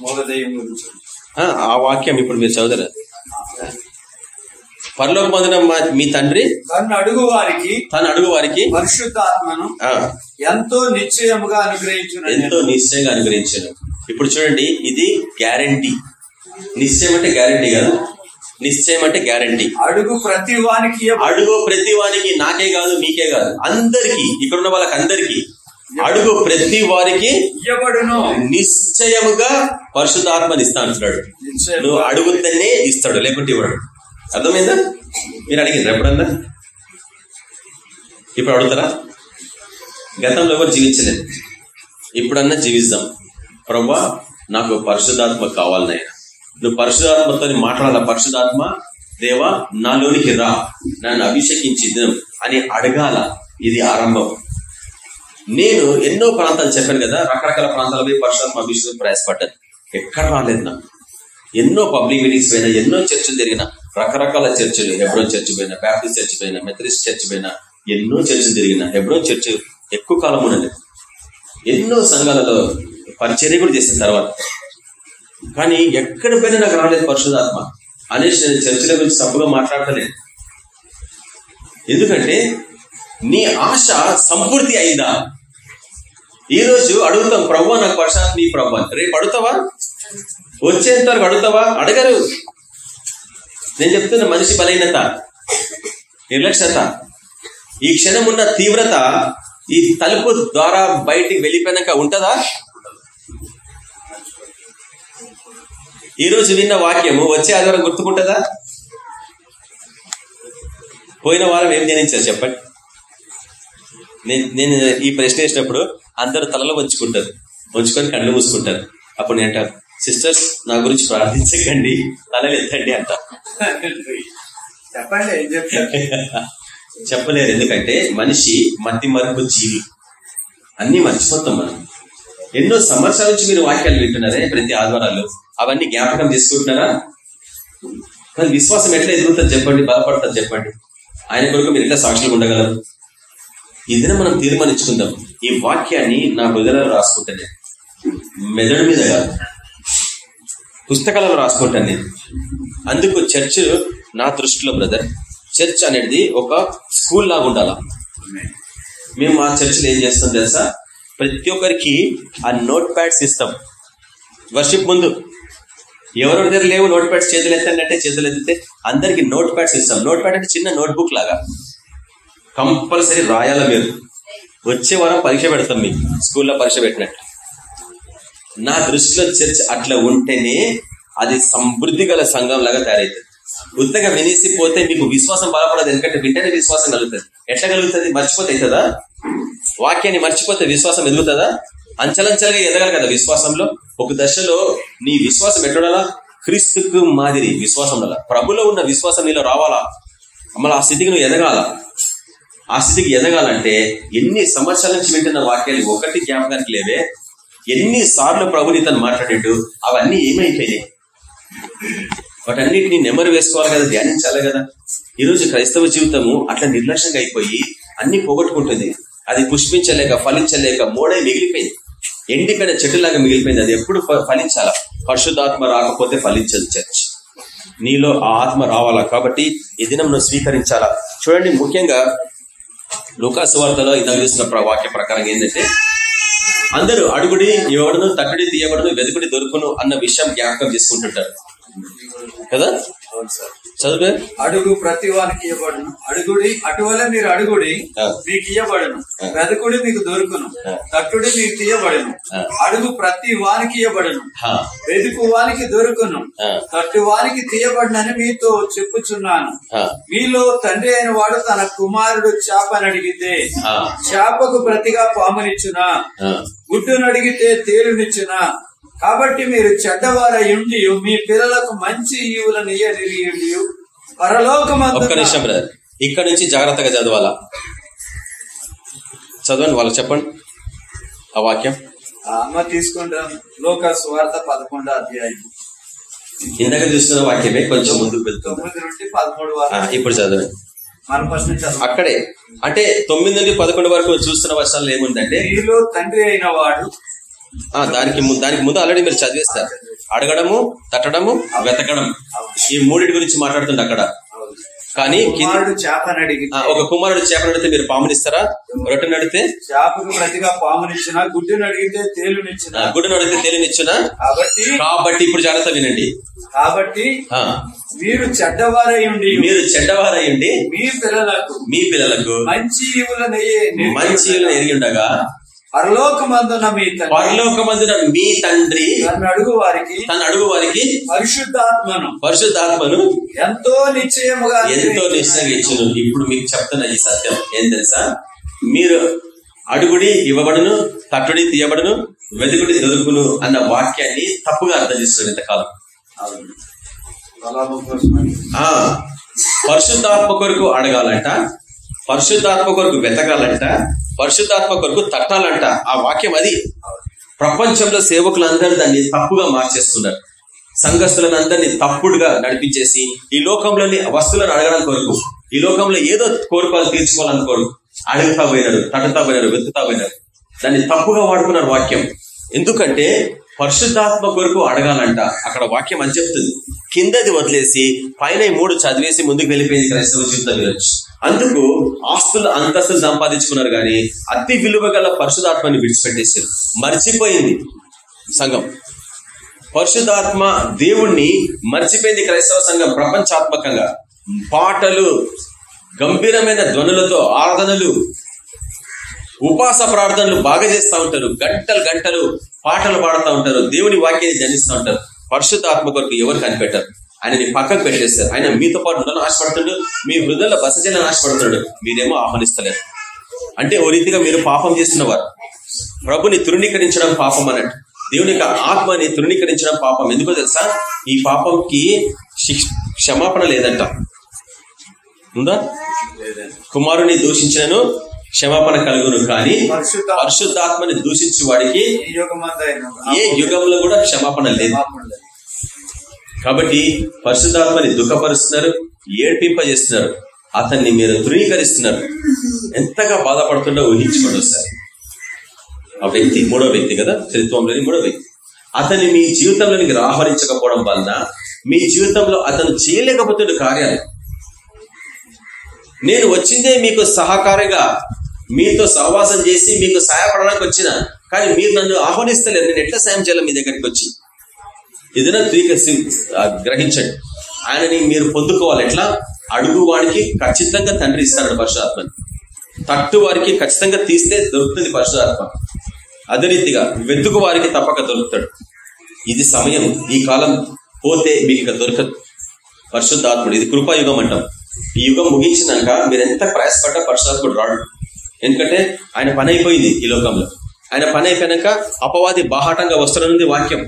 మూలదయం గురించి. ఆ, ఆ వాక్యం ఇప్పుడు మీరు చదువుతారు? పరలోకమందున మా- మీ తండ్రి తను అడుగు వారికి తను అడుగు వారికి పరిశుద్ధాత్మను ఎంతో నిశ్చయముగా అనుగ్రహించిన. ఎంతో నిశ్చయంగా అనుగ్రహించాను. ఇప్పుడు చూడండి ఇది గ్యారంటీ. నిశ్చయం అంటే గ్యారంటీ కదా. నిశ్చయం అంటే గ్యారంటీ. అడుగు ప్రతి వానికి. అడుగు ప్రతి వానికి నాకే కాదు మీకే కాదు. అందరికి ఇక్కడ ఉన్న వాళ్ళకి అందరికి అడుగు ప్రతి వారికి ఇవ్వబడును నిశ్చయముగా పరిశుద్ధాత్మని ఇస్తా అంటున్నాడు. నువ్వు అడుగుతేనే ఇస్తాడు లేకుంటే ఇవ్వడు. అర్థమైందా? మీరు అడిగింది ఎప్పుడన్నా? ఇప్పుడు అడుగుతారా? గతంలో ఎవరు జీవించలేదు? ఇప్పుడన్నా జీవిద్దాం. ప్రభా నాకు పరిశుద్ధాత్మ కావాలి నాయన. నువ్వు పరిశుధాత్మతో మాట్లాడాల? పరిశుధాత్మ దేవా నాలోనికి రా. నన్ను అభిషేకించి దినం అని అడగాల. ఇది ఆరంభం. నేను ఎన్నో ప్రాంతాలు చెప్పాను కదా రకరకాల ప్రాంతాల పోయి పరిశుధాత్మ అభిషేకం ప్రయాసపడ్డాను. ఎక్కడ రాలేదు నాకు ఎన్నో పబ్లిక్ మీటింగ్స్ పోయినా ఎన్నో చర్చలు జరిగిన రకరకాల చర్చలు హెబ్రోన్ చర్చ్ పోయినా బ్యాప్టిస్ట్ చర్చ్ పోయినా మెథరిస్ట్ చర్చ్ పోయినా ఎన్నో చర్చలు జరిగిన. హెబ్రోన్ చర్చ్ ఎక్కువ కాలం ఉండదు. ఎన్నో సంఘాలలో పరిచర్య కూడా చేసిన తర్వాత. కానీ ఎక్కడ పోయినా నాకు రాలేదు పరిశుధాత్మ అనేసి నేను చర్చల గురించి తప్పుగా మాట్లాడతలేదు. ఎందుకంటే నీ ఆశ సంపూర్తి అయిందా? ఈ రోజు అడుగుతాం ప్రభు నాకు పరిశాత్ నీ ప్రభు రేపు అడుగుతావా? వచ్చేంత వరకు అడుగుతావా? అడగరు. నేను చెప్తున్న మనిషి బలహీనత నిర్లక్ష్యత ఈ క్షణం ఉన్న తీవ్రత ఈ తలుపు ద్వారా బయటికి వెళ్ళిపోయినాక ఉంటుందా? ఈ రోజు విన్న వాక్యము వచ్చే ఆధారం గుర్తుకుంటుందా? పోయిన వారం ఏం ధ్యానించారు చెప్పండి. నేను నేను ఈ ప్రశ్న వేసినప్పుడు అందరూ తలలో వంచుకుంటారు. వంచుకొని కళ్ళు మూసుకుంటారు. అప్పుడు నేను అంటారు సిస్టర్స్ నా గురించి ప్రార్థించకండి. తలలు ఎత్తండి అంట. చెప్పలేరు. ఎందుకంటే మనిషి మతి మరుపు జీవి. అన్ని మర్చిపోతాం మనం. ఎన్నో సంవత్సరాల నుంచి మీరు వాక్యాలు వింటున్నారే ప్రతి ఆదివారాలు అవన్నీ జ్ఞాపకం చేసుకుంటున్నారా? కానీ విశ్వాసం ఎట్లా ఎదుగుతుంది చెప్పండి బలపడుతుంది చెప్పండి. ఆయన కొరకు మీరు ఎట్లా సాక్షులు ఉండగలరు? ఇదిన మనం తీర్మానించుకుందాం. ఈ వాక్యాన్ని నా హృదయంలో రాసుకుంటాను. మెదడు మీద కాదు. పుస్తకాలలో రాసుకుంటాను నేను. అందుకు చర్చ్ నా దృష్టిలో బ్రదర్. చర్చ్ అనేది ఒక స్కూల్ లాగా ఉండాలా? మేము మా చర్చిలో ఏం చేస్తాం తెలుసా? ప్రతి ఒక్కరికి ఆ నోట్ ప్యాడ్స్ ఇస్తాం. వర్షిప్ ముందు. ఎవరెవరి దగ్గర లేవు నోట్ ప్యాడ్స్ చేతులు ఎత్తండి చేతులు ఎత్తితే అందరికి నోట్ ప్యాడ్స్ ఇస్తాం. నోట్ ప్యాడ్ అంటే చిన్న నోట్ బుక్ లాగా. కంపల్సరీ రాయాల మీరు? వచ్చే వారం పరీక్ష పెడతాం మీకు. స్కూల్లో పరీక్ష పెట్టినట్టు. నా దృష్టిలో చర్చ్ అట్లా ఉంటేనే అది సమృద్ధి గల సంఘం లాగా తయారవుతుంది ఉత్తగా వినేసి పోతే మీకు విశ్వాసం బలపడదు. ఎందుకంటే వింటేనే విశ్వాసం కలుగుతుంది. ఎట్లా కలుగుతుంది? మర్చిపోతే అవుతుందా? వాక్యాన్ని మర్చిపోతే విశ్వాసం ఎదుగుతుందా? అంచలంచలుగా ఎదగాలి కదా విశ్వాసంలో. ఒక దశలో నీ విశ్వాసం ఎట్లా క్రీస్తుకు మాదిరి విశ్వాసం ఉండాలా? ప్రభులో ఉన్న విశ్వాసం నీలో రావాలా? మళ్ళీ ఆ స్థితికి నువ్వు ఎదగాల? ఆ స్థితికి ఎదగాలంటే ఎన్ని సంవత్సరాల నుంచి వింటున్న వాక్యాలు ఒకటి జ్ఞాపకానికి లేవే? ఎన్ని సార్లు ప్రభు నీతో మాట్లాడిండు? అవన్నీ ఏమైపోయినాయి? వాటన్నిటిని నెమరు వేసుకోవాలి కదా ధ్యానించాలి కదా. ఈ రోజు క్రైస్తవ జీవితము అట్లా నిర్లక్ష్యంగా అయిపోయి అన్ని పోగొట్టుకుంటుంది. అది పుష్పించలేక ఫలించలేక మోడై మిగిలిపోయింది. ఎండిపోయిన చెట్టులాగా మిగిలిపోయింది. అది ఎప్పుడు ఫలించాల? పరిశుద్ధాత్మ రాకపోతే ఫలించదు చర్చ్. నీలో ఆ ఆత్మ రావాలా? కాబట్టి ఈ దినం నువ్వు స్వీకరించాలా? చూడండి ముఖ్యంగా వార్తలో ఇందాక చూసిన వాక్య ప్రకారం ఏంటంటే అందరూ అడుగుడి ఇవ్వడను తట్టుడి తీయబడను వెతుకుడి దొరుకును అన్న విషయం జ్ఞాపకం చేసుకుంటుంటారు. కదా? చదువు అడుగు ప్రతి వానికి ఇవ్వబడును. అడుగుడి అటువలే మీరు అడుగుడి. మీకు ఇవ్వబడును. వెదకుడి మీకు దొరుకును. తట్టుడి మీకు తీయబడును. అడుగు ప్రతి వానికి ఇవ్వబడును. వెదుకు వానికి దొరుకును. తట్టు వానికి తీయబడినని మీతో చెప్పుచున్నాను. మీలో తండ్రి అయిన వాడు తన కుమారుడు చేపని అడిగితే చేపకు ప్రతిగా పామునిచ్చునా. గుడ్డును అడిగితే తేలునిచ్చునా? కాబట్టి మీరు చెడ్డవారై ఉండి మీ పిల్లలకు మంచి ఈవులను ఇయ్యనిరియుండి ఒక్క పరలోకమందు నిమిషం బ్రదర్ ఇక్కడ నుంచి జాగ్రత్తగా చదవాలా? చదవండి వాళ్ళకి చెప్పండి. ఆ వాక్యం. అమ్మ తీసుకుంటాం లోక స్వార్థ పదకొండో అధ్యాయం. ఇందాక చూస్తున్న వాక్యమే కొంచెం ముందుకు నుండి పదమూడు ఇప్పుడు చదవండి. అక్కడే అంటే తొమ్మిది నుండి పదకొండు వరకు చూస్తున్న వర్షాలు ఏముందంటే మీలో తండ్రి అయిన వాడు దానికి దానికి ముందు ఆల్రెడీ మీరు చదివేస్తారు. అడగడము తట్టడము వెతకడం. ఈ మూడింటి గురించి మాట్లాడుతుంది అక్కడ. కానీ కుమారుడు చేపని ఒక కుమారుడు చేప నడితే మీరు పాముని ఇస్తారా రొట్టె నడితే చేపకు ప్రతిగా పామునిచ్చిన? గుడ్డును అడిగితే తేలునిచ్చిన? గుడ్డు నడితే తెలియనిచ్చునా కాబట్టి కాబట్టి ఇప్పుడు జాగ్రత్త వినండి. కాబట్టి మీరు చెడ్డవారై ఉండి మీరు చెడ్డవారయ్యండి మీ పిల్లలకు మీ పిల్లలకు మంచి మంచి ఎరిగి ఉండగా పరలోకమందున మీ తండ్రి. పరలోకమందున మీ తండ్రి నన్ను అడుగు వారికి. తన అడుగు వారికి పరిశుద్ధాత్మను. పరిశుద్ధాత్మను ఎంతో నిశ్చయముగా ఎంతో నిశ్చయంగా ఇచ్చును. ఇప్పుడు మీకు చెప్తున్న ఈ సత్యం ఏం తెలుసా? మీరు అడుగుడి ఇవ్వబడును తట్టుడి తీయబడును వెతుకుడి దొరుకును అన్న వాక్యాన్ని తప్పుగా అర్థం చేస్తున్నారు ఇంతకాలం. పరిశుద్ధాత్మ కొరకు అడగాలంట పరిశుద్ధాత్మ కొరకు వెతకాలంట పరిశుద్ధాత్మ కొరకు తట్టాలంట. ఆ వాక్యం అది. ప్రపంచంలో సేవకులందరూ దాన్ని తప్పుగా మార్చేస్తున్నారు. సంఘస్థులను అందరినీ తప్పుడుగా నడిపించేసి ఈ లోకంలోని వస్తువులను అడగడం కొరకు ఈ లోకంలో ఏదో కోరికలు తీర్చుకోవాలని కోరు అడుగుతా పోయినారు తట్టుతా పోయినారు వెతుకుతా పోయినారు. దాన్ని తప్పుగా వాడుకున్నారు వాక్యం. ఎందుకంటే పరిశుద్ధాత్మ కొరకు అడగాలంట. అక్కడ వాక్యం అని చెప్తుంది. కిందది వదిలేసి పైన ఈ మూడు చదివేసి ముందుకు వెళ్ళిపోయింది క్రైస్తవ జీవితం వినొచ్చు అందుకు ఆస్తులు అంతస్తులు సంపాదించుకున్నారు కానీ అతి విలువ గల పరిశుధాత్మని విడిచిపెట్టేసారు మర్చిపోయింది సంఘం. పరిశుధాత్మ దేవుణ్ణి మర్చిపోయింది క్రైస్తవ సంఘం ప్రపంచాత్మకంగా. పాటలు గంభీరమైన ధ్వనులతో ఆరాధనలు ఉపాస ప్రార్థనలు బాగా చేస్తూ ఉంటారు. గంటలు గంటలు పాటలు పాడుతూ ఉంటారు. దేవుని వాక్యాన్ని జనిస్తూ ఉంటారు. పరిశుద్ధాత్మ కొరకు ఎవరు కనిపెట్టారు? ఆయనని పక్కకు పెట్టేస్తారు ఆయన మీతో పాటు ఉండాలని ఆశపడుతున్నాడు. మీ హృదయంలో బస చేయాలని ఆశపడుతున్నాడు. మీరేమో ఆహ్వానిస్తలేరు. అంటే ఓ రీతిగా మీరు పాపం చేస్తున్నవారు. ప్రభుని తృణీకరించడం పాపం అన్నట్టు. దేవుని యొక్క ఆత్మని తృణీకరించడం పాపం. ఎందుకో తెలుసా? ఈ పాపంకి క్షమాపణ లేదంట. ఉందా? కుమారుని దూషించినను క్షమాపణ కలుగును కానీ పరిశుద్ధ- పరిశుద్ధాత్మని దూషించే వాడికి ఏ యుగంలో కూడా క్షమాపణ లేదు. కాబట్టి పరిశుద్ధాత్మని దుఃఖపరుస్తున్నారు ఏడ్పింపజేస్తున్నారు. అతన్ని మీరు ధృవీకరిస్తున్నారు. ఎంతగా బాధపడుతుండో ఊహించుకోండి ఒకసారి. ఆ వ్యక్తి మూడో వ్యక్తి కదా? చరిత్వంలోని మూడో వ్యక్తి. అతన్ని మీ జీవితంలోనికి ఆహ్వానించకపోవడం వలన మీ జీవితంలో అతను చేయలేకపోతున్న కార్యాలు. నేను వచ్చిందే మీకు సహకారిగా మీతో సహవాసం చేసి మీకు సహాయపడడానికి వచ్చిన కానీ మీరు నన్ను ఆహ్వానిస్తలేరు. నేను ఎట్లా సాయం చేయాలి మీ దగ్గరికి వచ్చి? ఏదైనా స్వీకరి గ్రహించండి. ఆయనని మీరు పొందుకోవాలి. ఎట్లా? అడుగు వాడికి ఖచ్చితంగా తండ్రి ఇస్తాడు పరిశుధాత్మని తట్టు వారికి ఖచ్చితంగా తీస్తే దొరుకుతుంది పరిశుధాత్మ అదే రీతిగా వెతుకు వారికి తప్పక దొరుకుతాడు. ఇది సమయం ఈ కాలం పోతే మీకు ఇక దొరకదు. పరిశుద్ధాత్ముడు ఇది కృపాయుగం అంటాం. ఈ యుగం ముగించినాక మీరు ఎంత ప్రయాసపడ్డా పరిశుధాత్ముడు రాడు. ఎందుకంటే ఆయన పని అయిపోయింది ఈ లోకంలో. ఆయన పని అయిపోయాక అపవాది బాహాటంగా వస్తారనుంది వాక్యం.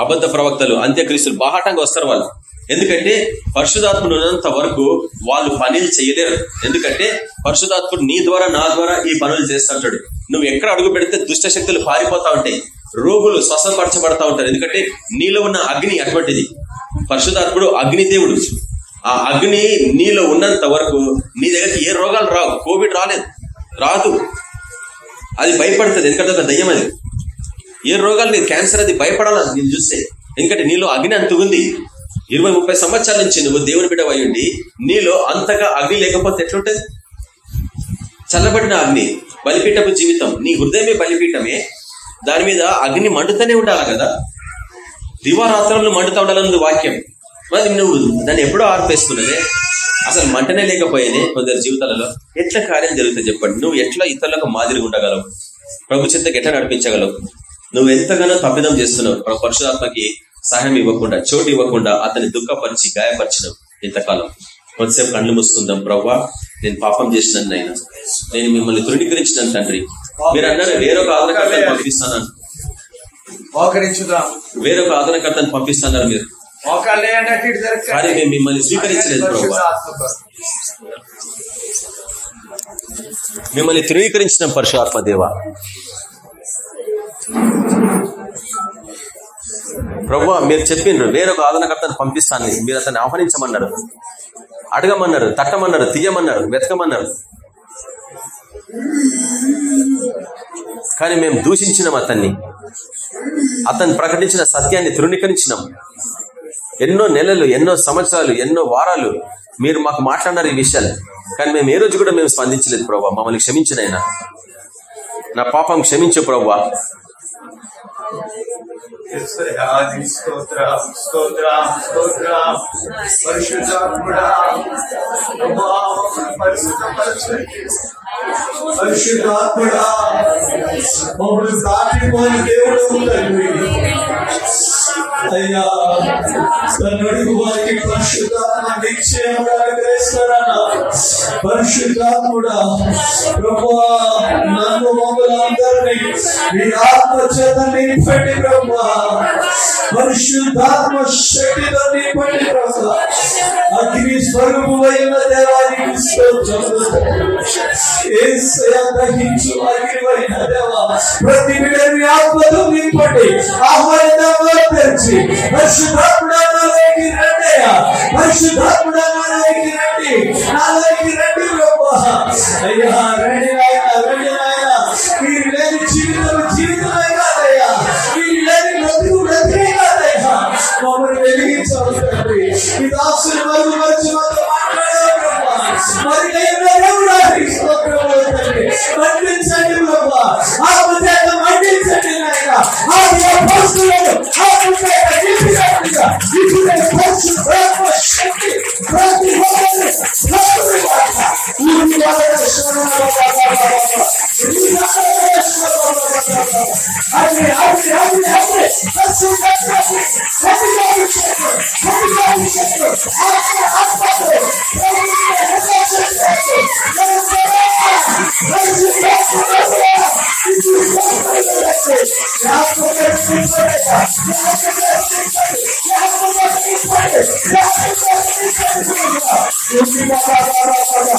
అబద్ధ ప్రవక్తలు అంత్యక్రీస్తులు బాహాటంగా వస్తారు వాళ్ళు. ఎందుకంటే పరిశుధాత్ముడు ఉన్నంత వరకు వాళ్ళు పనులు చేయలేరు. ఎందుకంటే పరిశుధాత్ముడు నీ ద్వారా నా ద్వారా ఈ పనులు చేస్తుంటాడు. నువ్వు ఎక్కడ అడుగు పెడితే దుష్ట శక్తులు పారిపోతా ఉంటాయి. రోగులు స్వసపరచబడతా ఉంటారు. ఎందుకంటే నీలో ఉన్న అగ్ని అటువంటిది. పరిశుధాత్ముడు అగ్నిదేవుడు ఆ అగ్ని నీలో ఉన్నంత వరకు నీ దగ్గరికి ఏ రోగాలు రావు. కోవిడ్ రాలేదు. రాదు. అది భయపడుతుంది. ఎందుకంటే ఒక దయ్యం అది. ఏ రోగాలు నీకు క్యాన్సర్ అది భయపడాలి నేను చూస్తే ఎందుకంటే నీలో అగ్ని అంత ఉంది. ఇరవై ముప్పై సంవత్సరాల నుంచి నువ్వు దేవుని బిడ్డ ఉండి నీలో అంతగా అగ్ని లేకపోతే ఎట్లుంటది? చల్లబడిన అగ్ని బలిపీఠపు జీవితం నీ హృదయమే బలిపీఠమే దాని మీద అగ్ని మండుతూనే ఉండాలి కదా? దివారాత్రంలో మండుతూ ఉండాలన్నది వాక్యం. మరి నువ్వు దాన్ని ఎప్పుడో ఆర్పేసుకున్నదే? అసలు మంటనే లేకపోయేనే కొందరు జీవితాలలో? ఎట్లా కార్యం జరుగుతుంది చెప్పండి. నువ్వు ఎట్లా ఇతరులకు మాదిరిగా ఉండగలవు? ప్రభు చింతకు ఎట్లా నడిపించగలవు. నువ్వు ఎంతగానో తప్పిదం చేస్తున్నావు. ప్రభు పరిశుధాత్మకి సహాయం ఇవ్వకుండా చోటు ఇవ్వకుండా అతని దుఃఖపరిచి గాయపరిచినావు ఇంతకాలం. కొంతసేపు కళ్ళు మూసుకుందాం ప్రవ్వా. నేను పాపం చేసినాను నాయన. నేను మిమ్మల్ని తృణీకరించినాను తండ్రి. మీరు అన్నారు వేరొక ఆదరణకర్తను పంపిస్తాను వేరొక ఆదరణకర్తను పంపిస్తున్నారు మీరు. కానీ మేము మిమ్మల్ని స్వీకరించలేదు కొరకు. మిమ్మల్ని ధృవీకరించిన పరశుఆత్మ దేవ. ప్రభు మీరు చెప్పిండ్రు వేరొక ఆదరణకర్తను పంపిస్తాను మీరు అతన్ని ఆహ్వానించమన్నారు. అడగమన్నారు తట్టమన్నారు తీయమన్నారు వెతకమన్నారు. కానీ మేము దూషించినాం అతన్ని. అతను ప్రకటించిన సత్యాన్ని తృణీకరించినాం. ఎన్నో నెలలు ఎన్నో సంవత్సరాలు ఎన్నో వారాలు మీరు మాకు మాట్లాడినారు ఈ విషయాలు. కానీ మేము ఏ రోజు కూడా మేము స్పందించలేదు ప్రభావ మమ్మల్ని క్షమించినైనా నా పాపం క్షమించు ప్రభా ఆది స్తోత్రం స్తోత్రం స్తోత్రం పరిశుద్ధాత్ముడా ప్రభా, పరిశుద్ధపరచండి. పరిశుద్ధాత్ముడా మమ్మల్ని దాటిపోయిన దేవుడు తండ్రి అయ్యా తన్నుడికి వారికి పరిశుద్ధాత్మ నిశ్చయముగా గ్రహిస్తారన్న పరిశుద్ధాత్ముడా ప్రభా నన్ను మమ్మల్ని మీ ఆత్మ చేత నింపండి ప్రభా పరిశుద్ధాత్మ శక్తితో నింపండి ప్రభా అగ్ని స్వరూపమైన దేవానికి దహించు ప్రతి బిడ్డని ఆత్మతో నింపండి. ఆహ్వానితంగా తెరిచి పరిశుద్ధాత్ముడా నాలోకి రండి పరిశుద్ధాత్ముడా నాలోకి రండి నాలోకి రండి ప్రభా అయ్యా రండి నాయన రండి నాయన మీరు లేని జీవితం జీవితమే కాదయ్యా మీరు లేని బ్రతుకు బ్రతికే కాదయ్యా మమ్మల్ని Africa. Thank you. మండించండి ప్రభా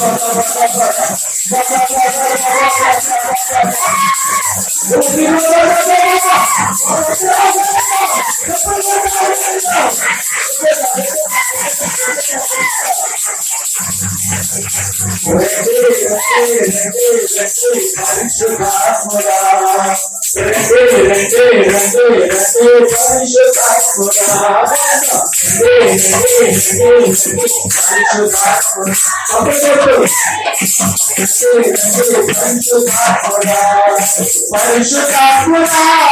ఆత్మ చేత మండించండి నాయన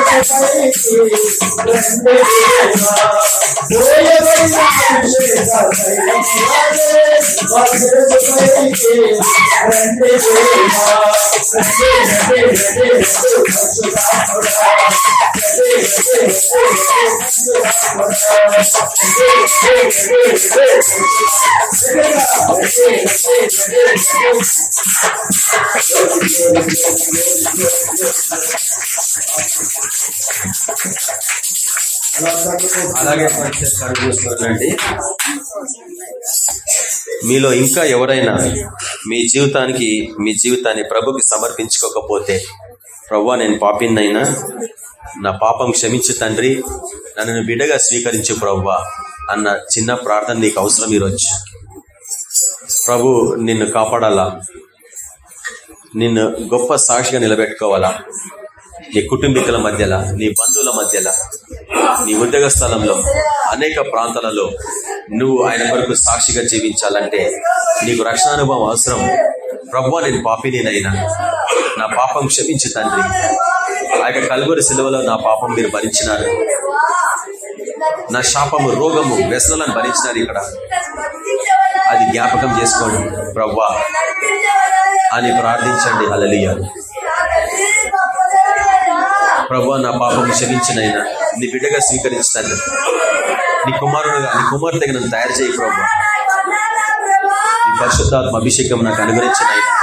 ఆత్మ చేత అలాగే చూస్తున్నారండి మీలో ఇంకా ఎవరైనా మీ జీవితానికి మీ జీవితాన్ని ప్రభుకి సమర్పించుకోకపోతే ప్రవ్వా నేను పాపిన్నైనా నా పాపం క్షమించు తండ్రి నన్ను విడగా స్వీకరించు ప్రవ్వా అన్న చిన్న ప్రార్థన నీకు అవసరం ఈరోజు. ప్రభు నిన్ను కాపాడాలా నిన్ను గొప్ప సాక్షిగా నిలబెట్టుకోవాలా నీ కుటుంబీకుల మధ్యలో నీ బంధువుల మధ్యలో నీ ఉద్యోగ స్థలంలో అనేక ప్రాంతాలలో నువ్వు ఆయన కొరకు సాక్షిగా జీవించాలంటే నీకు రక్షణ అనుభవం అవసరం. ప్రభు నేను పాపినేనైనా నా పాపం క్షమించు తండ్రి. ఆ యొక్క కలుగురి సెలవులో నా పాపం మీరు భరించినారు. నా శాపము రోగము వ్యసనాలను భరించినారు ఇక్కడ. అది జ్ఞాపకం చేసుకోండి. ప్రవ్వా అని ప్రార్థించండి. అలలియాలు ప్రభా నా పాపం క్షమించినైనా. నీ బిడ్డగా స్వీకరించుతాను నీ కుమారుడుగా నీ కుమార్తెగా నన్ను తయారు చేయి ప్రభా. నీ పరిశుద్ధాత్మ అభిషేకం నాకు అనుగ్రహించినైనా.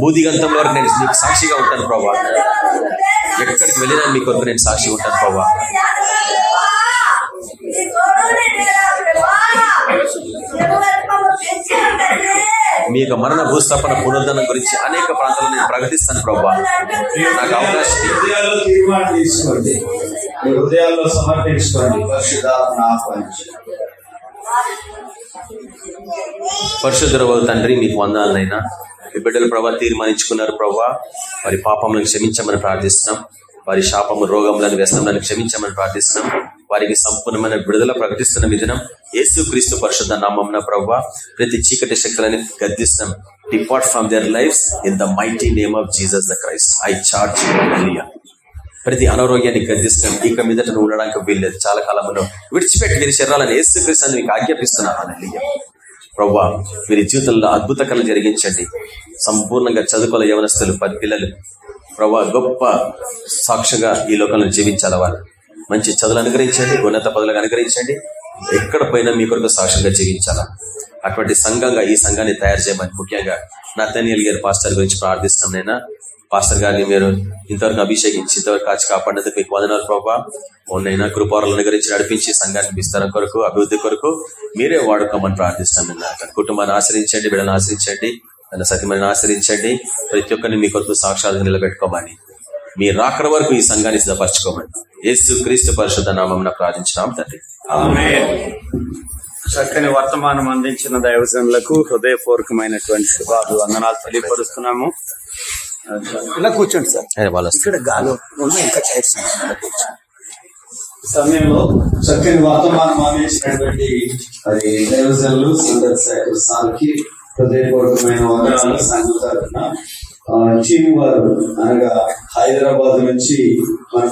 బూదిగంతం వరకు నేను నీకు సాక్షిగా ఉంటాను ప్రభా. ఎక్కడికి వెళ్ళినా మీ కొరకు నేను సాక్షి ఉంటాను ప్రభా. మీ యొక్క మరణ భూస్థాపన పునరుద్ధరణ గురించి అనేక ప్రాంతాల్లో నేను ప్రకటిస్తాను ప్రభా. నాకు అవకాశం తీసుకోండి హృదయాల్లో సమర్పించుకోండి. తండ్రి మీకు వందాలనైనా మీ బిడ్డలు ప్రభా తీర్మానించుకున్నారు ప్రభా. వారి పాపములను క్షమించమని ప్రార్థిస్తున్నాం. వారి శాపము రోగములను వ్యసనములను క్షమించమని ప్రార్థిస్తున్నాం. వారికి సంపూర్ణమైన విడుదల ప్రకటిస్తున్న విధానం యేసు క్రీస్తు పరిశుద్ధ నామం ప్రవ్వ ప్రతి చీకటి శక్తులని గద్దిస్తున్నాం. Depart from their life in the mighty name of Jesus the Christ I charge ప్రతి అనారోగ్యాన్ని గద్దిస్తాం ఇక మీదట నువ్వు ఉండడానికి వీల్లేదు. చాలా కాలంలో విడిచిపెట్టి మీరు శరీరాలను ఏసు క్రీస్తు మీకు ఆజ్ఞాపిస్తున్నాను అలలియ ప్రవ్వా వీరి జీవితంలో అద్భుత కళలు జరిగించండి. సంపూర్ణంగా చదువుకోల యవనస్తులు పది పిల్లలు. ప్రభా గొప్ప సాక్షిగా ఈ లోకంలో జీవించాల వారు? మంచి చదువులు అనుగ్రహించండి ఉన్నత పదవులకు అనుగ్రహించండి. ఎక్కడ పోయినా మీ కొరకు సాక్షిగా జీవించాలా? అటువంటి సంఘంగా ఈ సంఘాన్ని తయారు చేయమని ముఖ్యంగా నతనియల్ గారి పాస్టర్ గురించి ప్రార్థిస్తాం నేను పాస్టర్ గారిని మీరు ఇంతవరకు అభిషేకించి ఇంతవరకు కాచి కాపాడినందుకు మీకు వందనాలు ప్రభావ ఉన్నైనా కృపాలను అనుగరించి నడిపించి సంఘాన్ని విస్తారం కొరకు అభివృద్ధి కొరకు మీరే వాడుకోమని ప్రార్థిస్తాం నిన్న కుటుంబాన్ని ఆశ్రయించండి బిడ్డను ఆశ్రయించండి. తన సత్యమని ఆశ్రయించండి. ప్రతి ఒక్కరిని మీ కొరకు సాక్షాత్గా నిలబెట్టుకోమని. మీ రాకడ వరకు ఈ సంఘాన్ని సిద్ధపరచుకోమని. యేసు క్రీస్తు పరిశుద్ధ నామం ప్రార్థించినాం తండ్రి. ఆమేన్. చక్కని వర్తమానం అందించిన దైవజనులకు హృదయపూర్వకమైనటువంటి శుభాలు వందనాలు తెలియపరుస్తున్నాము. ఇలా కూర్చోండి సార్. ఇక్కడ గాలి ఇంకా చైర్స్. సమయంలో చక్కని వర్తమానం అందించినటువంటి అది దైవజనులు సందర్శ సార్కి హృదయపూర్వకమైన వందనాలు సంఘం తరఫున చీని వారు అనగా హైదరాబాద్ నుంచి మన